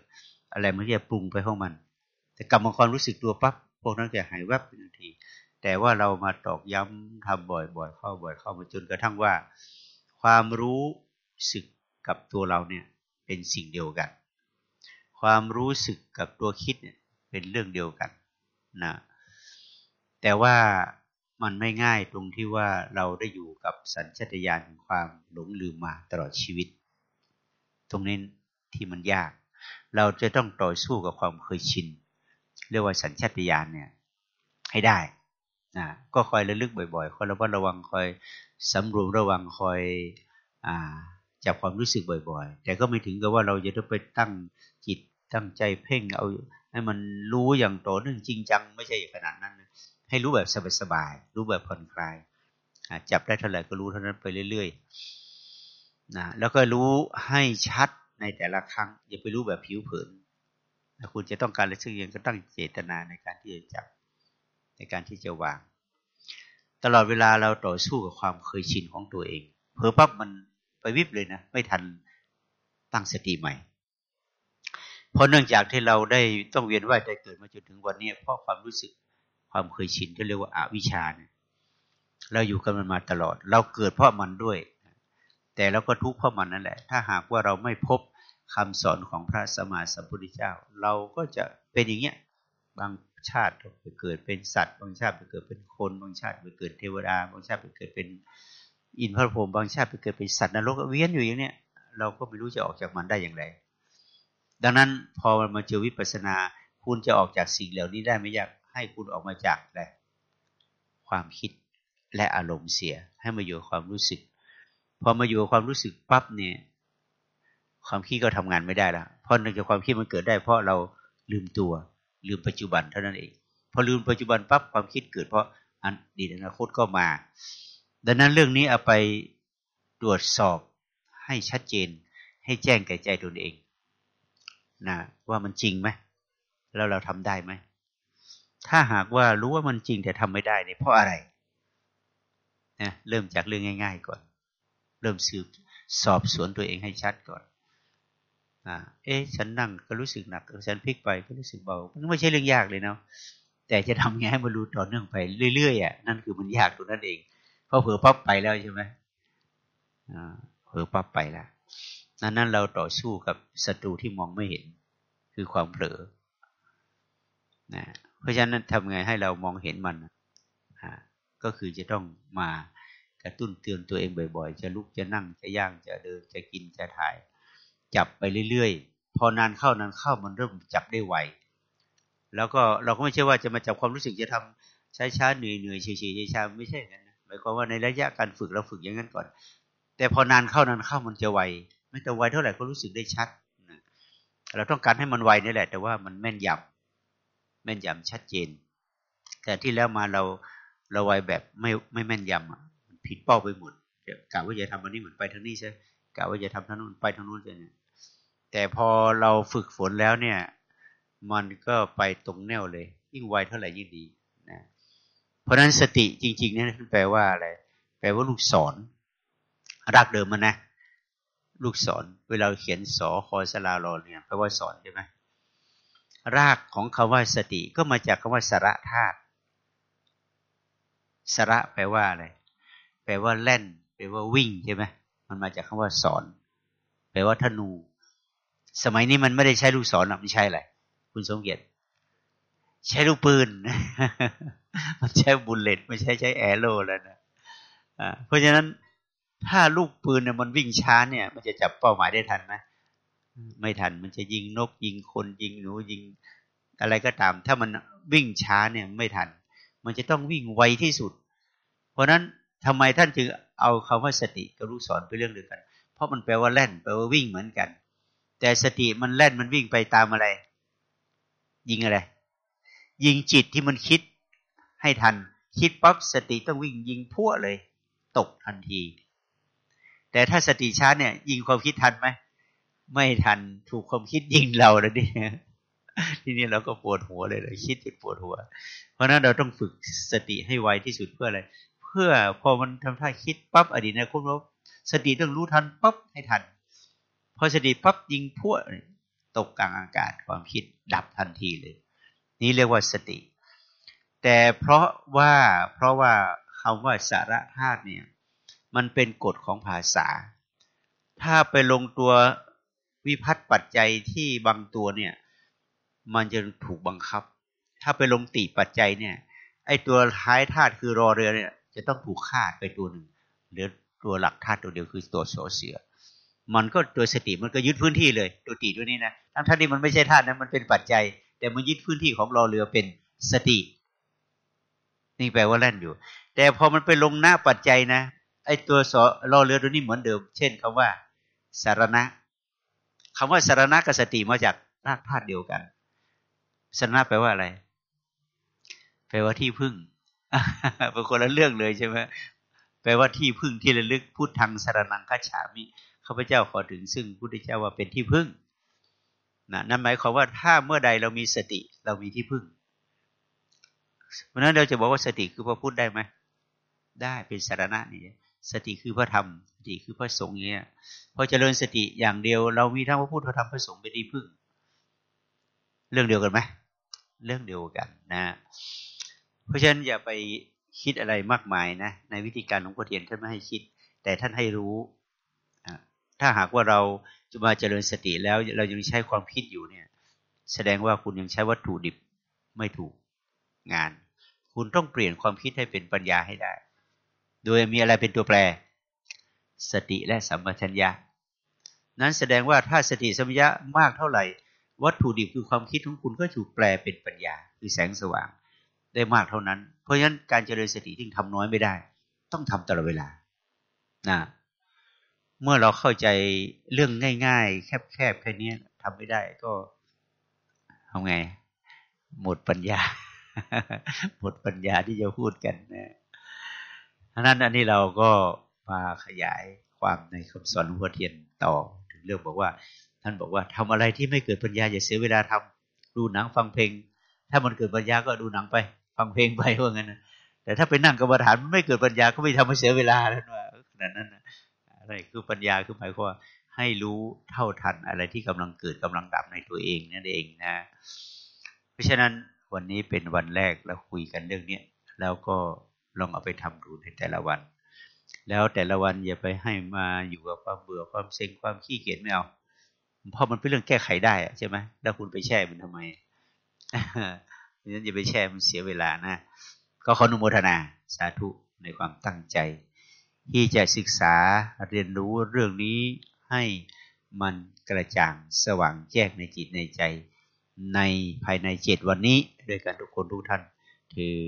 อะไรมันจะปรุงไปของมัน แต่กลับมาความรู้สึกตัวปั๊บพวกนั้นจะหายแวบไปทันที แต่ว่าเรามาตอกย้ำทำบ่อยๆเข้าบ่อยเข้ามาจนกระทั่งว่า ความรู้สึกกับตัวเราเนี่ยเป็นสิ่งเดียวกัน ความรู้สึกกับตัวคิดเนี่ยเป็นเรื่องเดียวกันนะแต่ว่ามันไม่ง่ายตรงที่ว่าเราได้อยู่กับสัญชาตญาณความหลงลืมมาตลอดชีวิต ตรงนี้ที่มันยาก เราจะต้องต่อสู้กับความเคยชิน เรียกว่าสัญชาตญาณเนี่ย ให้ได้นะก็คอยระลึกบ่อยๆ คอยระมัดระวังคอยสำรวมระวังคอยอจับความรู้สึกบ่อยๆ แต่ก็ไม่ถึงกับว่าเราจะต้องไปตั้งจิตตั้งใจเพ่งเอาให้มันรู้อย่างต่อเนื่องจริงจังไม่ใช่ขนาดนั้นนะให้รู้แบบสบายๆรู้แบบผ่อนคลายจับได้เท่าไหร่ก็รู้เท่านั้นไปเรื่อยๆนะแล้วก็รู้ให้ชัด ในแต่ละครั้ง อย่าไปรู้แบบผิวเผินถ้าคุณจะต้องการอะไรสักอย่างก็ตั้งเจตนาในการที่จะจับในการที่จะวาง ตลอดเวลาเราต่อสู้กับความเคยชินของตัวเองเผลอปั๊บมันไปวิบเลยนะ ไม่ทันตั้งสติใหม่ เพราะเนื่องจากที่เราได้ต้องเวียนว่ายใจเกิดมาจนถึงวันนี้เพราะความรู้สึกความเคยชินที่เรียกว่าอาวิชชาเนี่ยเราอยู่กันมันมาตลอด เราเกิดเพราะมันด้วย แต่เราก็ทุกข์เพราะมันนั่นแหละ ถ้าหากว่าเราไม่พบคำสอนของพระสมมาสัมพุทธเจ้า เราก็จะเป็นอย่างเงี้ยบางชาติไปเกิดเป็นสัตว์ บางชาติไปเกิดเป็นคนบางชาติไปเกิดเทวดา บางชาติไปเกิดเป็นอินทร์พระพรหมบางชาติไปเกิดเป็นสัตว์นรกเวียนอยู่อย่างเนี้ยเราก็ไม่รู้จะออกจากมันได้อย่างไร ดังนั้นพอมันมาเจอวิปัสสนา คุณจะออกจากสิ่งเหล่านี้ได้ไม่ยากให้คุณออกมาจากอะไรความคิดและอารมณ์เสียให้มาอยู่ความรู้สึก พอมาอยู่กับความรู้สึกปั๊บเนี่ย ความคิดก็ทำงานไม่ได้ละเพราะเนื่องจากความคิดมันเกิดได้ เพราะเราลืมตัว ลืมปัจจุบันเท่านั้นเองพอลืมปัจจุบันปั๊บความคิดเกิด เพราะอันดีอนาคตก็มา ดังนั้นเรื่องนี้เอาไปตรวจสอบให้ชัดเจน ให้แจ้งแก่ใจตนเองนะว่ามันจริงไหมแล้วเราทำได้ไหมถ้าหากว่ารู้ว่ามันจริงแต่ทำไม่ได้เนี่ยเพราะอะไรนะเริ่มจากเรื่องง่าย ๆ ก่อน ริ่มสืบสอบสวนตัวเองให้ชัดก่อนอ่าเอ๊ะฉันนั่งก็รู้สึกหนักฉันพลิกไปก็รู้สึกเบามันไม่ใช่เรื่องยากเลยเนาะแต่จะทำไงให้มันรู้ต่อเนื่องไปเรื่อยๆอะนั่นคือมันยากตรงนั้นเองเพราะเผลอปั๊บไปแล้วใช่ไหมอ่าเผลอปั๊บไปแล้วนั้นนั้นเราต่อสู้กับศัตรูที่มองไม่เห็น คือความเผลอนะเพราะฉะนั้นทำไงให้เรามองเห็นมันก็คือจะต้องมา ระตุ้นเตือนตัวเองบ่อย ๆ จะลุกจะนั่งจะย่างจะเดินจะกินจะถ่าย จับไปเรื่อยๆ พอนานเข้านานเข้ามันเริ่มจับได้ไวแล้วก็เราก็ไม่ใช่ว่าจะมาจับความรู้สึกจะทำช้าๆเหนื่อยๆเฉยๆช้าๆไม่ใช่อย่างนั้นหมายความว่าในระยะการฝึกเราฝึกอย่างนั้นก่อน แต่พอนานเข้านานเข้ามันจะไวไม่แต่ไวเท่าไหร่ก็รู้สึกได้ชัดเราต้องการให้มันไวนี่แหละ แต่ว่ามันแม่นยำแม่นยำชัดเจน แต่ที่แล้วมาเราเราไวแบบไม่ไม่แม่นยำอะ ผิดเป้าไปหมดกะว่าจะทำวันนี้เหมือนไปทางนี้ใช่กะว่าจะทำทางนู้นไปทางนู้นใช่เนี่ยแต่พอเราฝึกฝนแล้วเนี่ย มันก็ไปตรงแนวเลย ยิ่งไวเท่าไหร่ยิ่งดีนะเพราะฉะนั้นสติจริงๆเนี่ยแปลว่าอะไรแปลว่าลูกศรรากเดิมมันนะ ลูกศรเวลาเขียนสอคอสลารอเนี่ยแปลว่าสอนใช่ไหมรากของคาว่าสติก็มาจากคาว่าสระธาตุสระแปลว่าอะไร แปลว่าเล่น แปลว่าวิ่งใช่ไหมมันมาจากคาว่าสอน แปลว่าธนู สมัยนี้มันไม่ได้ใช้ลูกศรหรอกมันใช่อะไรคุณสมเกียรติใช้ลูกปืน มันใช้บุลเลตไม่ใช่ใช้แอโร่แล้วนะเพราะฉะนั้นถ้าลูกปืนเนี่ยมันวิ่งช้าเนี่ย มันจะจับเป้าหมายได้ทันไหมไม่ทันมันจะยิงนกยิงคนยิงหนูยิงอะไรก็ตาม ถ้ามันวิ่งช้าเนี่ยไม่ทัน มันจะต้องวิ่งไวที่สุด เพราะนั้น ทำไมท่านจึงเอาคำว่าสติกับลูกศรไปเรื่องเดียวกัน เพราะมันแปลว่าแล่นแปลว่าวิ่งเหมือนกัน แต่สติมันแล่นมันวิ่งไปตามอะไร ยิงอะไร ยิงจิตที่มันคิดให้ทัน คิดปั๊บสติต้องวิ่งยิงพั่วเลย ตกทันที แต่ถ้าสติช้าเนี่ย ยิงความคิดทันไหมไม่ทันถูกความคิดยิงเราแล้วนี่ทีนี้เราก็ปวดหัวเลยเลยคิดจนปวดหัว เพราะนั้นเราต้องฝึกสติให้ไวที่สุดเพื่ออะไร พื่อพอมันทำท่าคิดปั๊บอดีตนะคุณว่าสติต้องรู้ทันปั๊บให้ทัน พอสติปั๊บยิงพวตกกลางอากาศความคิดดับทันทีเลย นี่เรียกว่าสติ แต่เพราะว่าเพราะว่าคำว่าสาระธาตุเนี่ยมันเป็นกฎของภาษา ถ้าไปลงตัววิพัฒน์ปัจจัยที่บางตัวเนี่ย มันจะถูกบังคับ ถ้าไปลงติปัจจัยเนี่ย ไอตัวท้ายธาตุคือรอเรือเนี่ย จะต้องถูกฆ่าไปตัวหนึ่งเหลือตัวหลักธาตุตัวเดียวคือตัวโสเสือ มันก็ตัวสติมันก็ยึดพื้นที่เลยตัวติตัวนี้นะทั้งท่านี่มันไม่ใช่ธาตุนะมันเป็นปัจจัย แต่มันยึดพื้นที่ของรอเรือเป็นสติ นี่แปลว่าแล่นอยู่ แต่พอมันไปลงหน้าปัจจัยนะไอตัวสรอเรือตัวนี้เหมือนเดิม เช่นคำว่า สารณะคำว่าสารณะกับสติมาจากรากธาตุเดียวกันสารณะแปลว่าอะไร แปลว่าที่พึ่ง เป็นคนละเรื่องเลยใช่ไหมแปลว่าที่พึ่งที่ระลึกพูดทางสารนังคัจฉามิข้าพเจ้าขอถึงซึ่งพุทธเจ้าว่าเป็นที่พึ่งนะนั่นหมายความว่าถ้าเมื่อใดเรามีสติเรามีที่พึ่ง เพราะนั้นเราจะบอกว่าสติคือพระพุทธได้ไหมได้เป็นสารณะนี่สติคือพระธรรม สติคือพระสงฆ์เงี้ยพอเจริญสติอย่างเดียว เรามีทั้งพระพุทธพระธรรมพระสงฆ์เป็นที่พึ่ง เรื่องเดียวกันไหมเรื่องเดียวกันนะ เพราะฉะนั้นอย่าไปคิดอะไรมากมายนะ ในวิธีการของพ่อเทียนท่านไม่ให้คิด แต่ท่านให้รู้ ถ้าหากว่าเราจะมาเจริญสติแล้วเรายังใช้ความคิดอยู่เนี่ย แสดงว่าคุณยังใช้วัตถุดิบไม่ถูกงาน คุณต้องเปลี่ยนความคิดให้เป็นปัญญาให้ได้ โดยมีอะไรเป็นตัวแปร สติและสัมปชัญญะ นั้นแสดงว่าถ้าสติสัมปชัญญะมากเท่าไหร่ วัตถุดิบคือความคิดของคุณก็ถูกแปลเป็นปัญญา คือแสงสว่าง ได้มากเท่านั้น เพราะฉะนั้นการเจริญสติที่ทำน้อยไม่ได้ ต้องทำตลอดเวลานะเมื่อเราเข้าใจเรื่องง่าย ๆ แคบๆแค่นี้ทำไม่ได้ก็ทำไง หมดปัญญา หมดปัญญาที่จะพูดกันนะทั้นั้นอันนี้เราก็มาขยายความในคำสอนหลวงพ่อเทียนต่อถึงเรื่องบอกว่า ท่านบอกว่าทำอะไรที่ไม่เกิดปัญญาอย่าเสียเวลาทำดูหนังฟังเพลง ถ้ามันเกิดปัญญาก็ดูหนังไป ฟังเพลงไปว่างั้นนะแต่ถ้าไปนั่งกรรมฐานมันไม่เกิดปัญญาก็ไม่ทำให้เสียเวลาแล้วว่าขนาดนั้นนะอะไรคือปัญญาคือหมายความว่าให้รู้เท่าทันอะไรที่กำลังเกิดกำลังดับในตัวเองนั่นเองนะ เพราะฉะนั้นวันนี้เป็นวันแรกเราคุยกันเรื่องนี้แล้วก็ลองเอาไปทำดูในแต่ละวัน แล้วแต่ละวันอย่าไปให้มาอยู่กับความเบื่อความเซ็งความขี้เกียจไม่เอาเพราะมันเป็นเรื่องแก้ไขได้ใช่ไหมแล้วคุณไปแช่มันทำไม เพราะฉะนั้นอย่าไปแช่มันเสียเวลานะ ก็ขออนุโมทนาสาธุในความตั้งใจ ที่จะศึกษาเรียนรู้เรื่องนี้ให้มันกระจ่างสว่างแจ้งในจิตในใจ ในภายในเจ็ดวันนี้ด้วยกันทุกคนทุกท่านถือ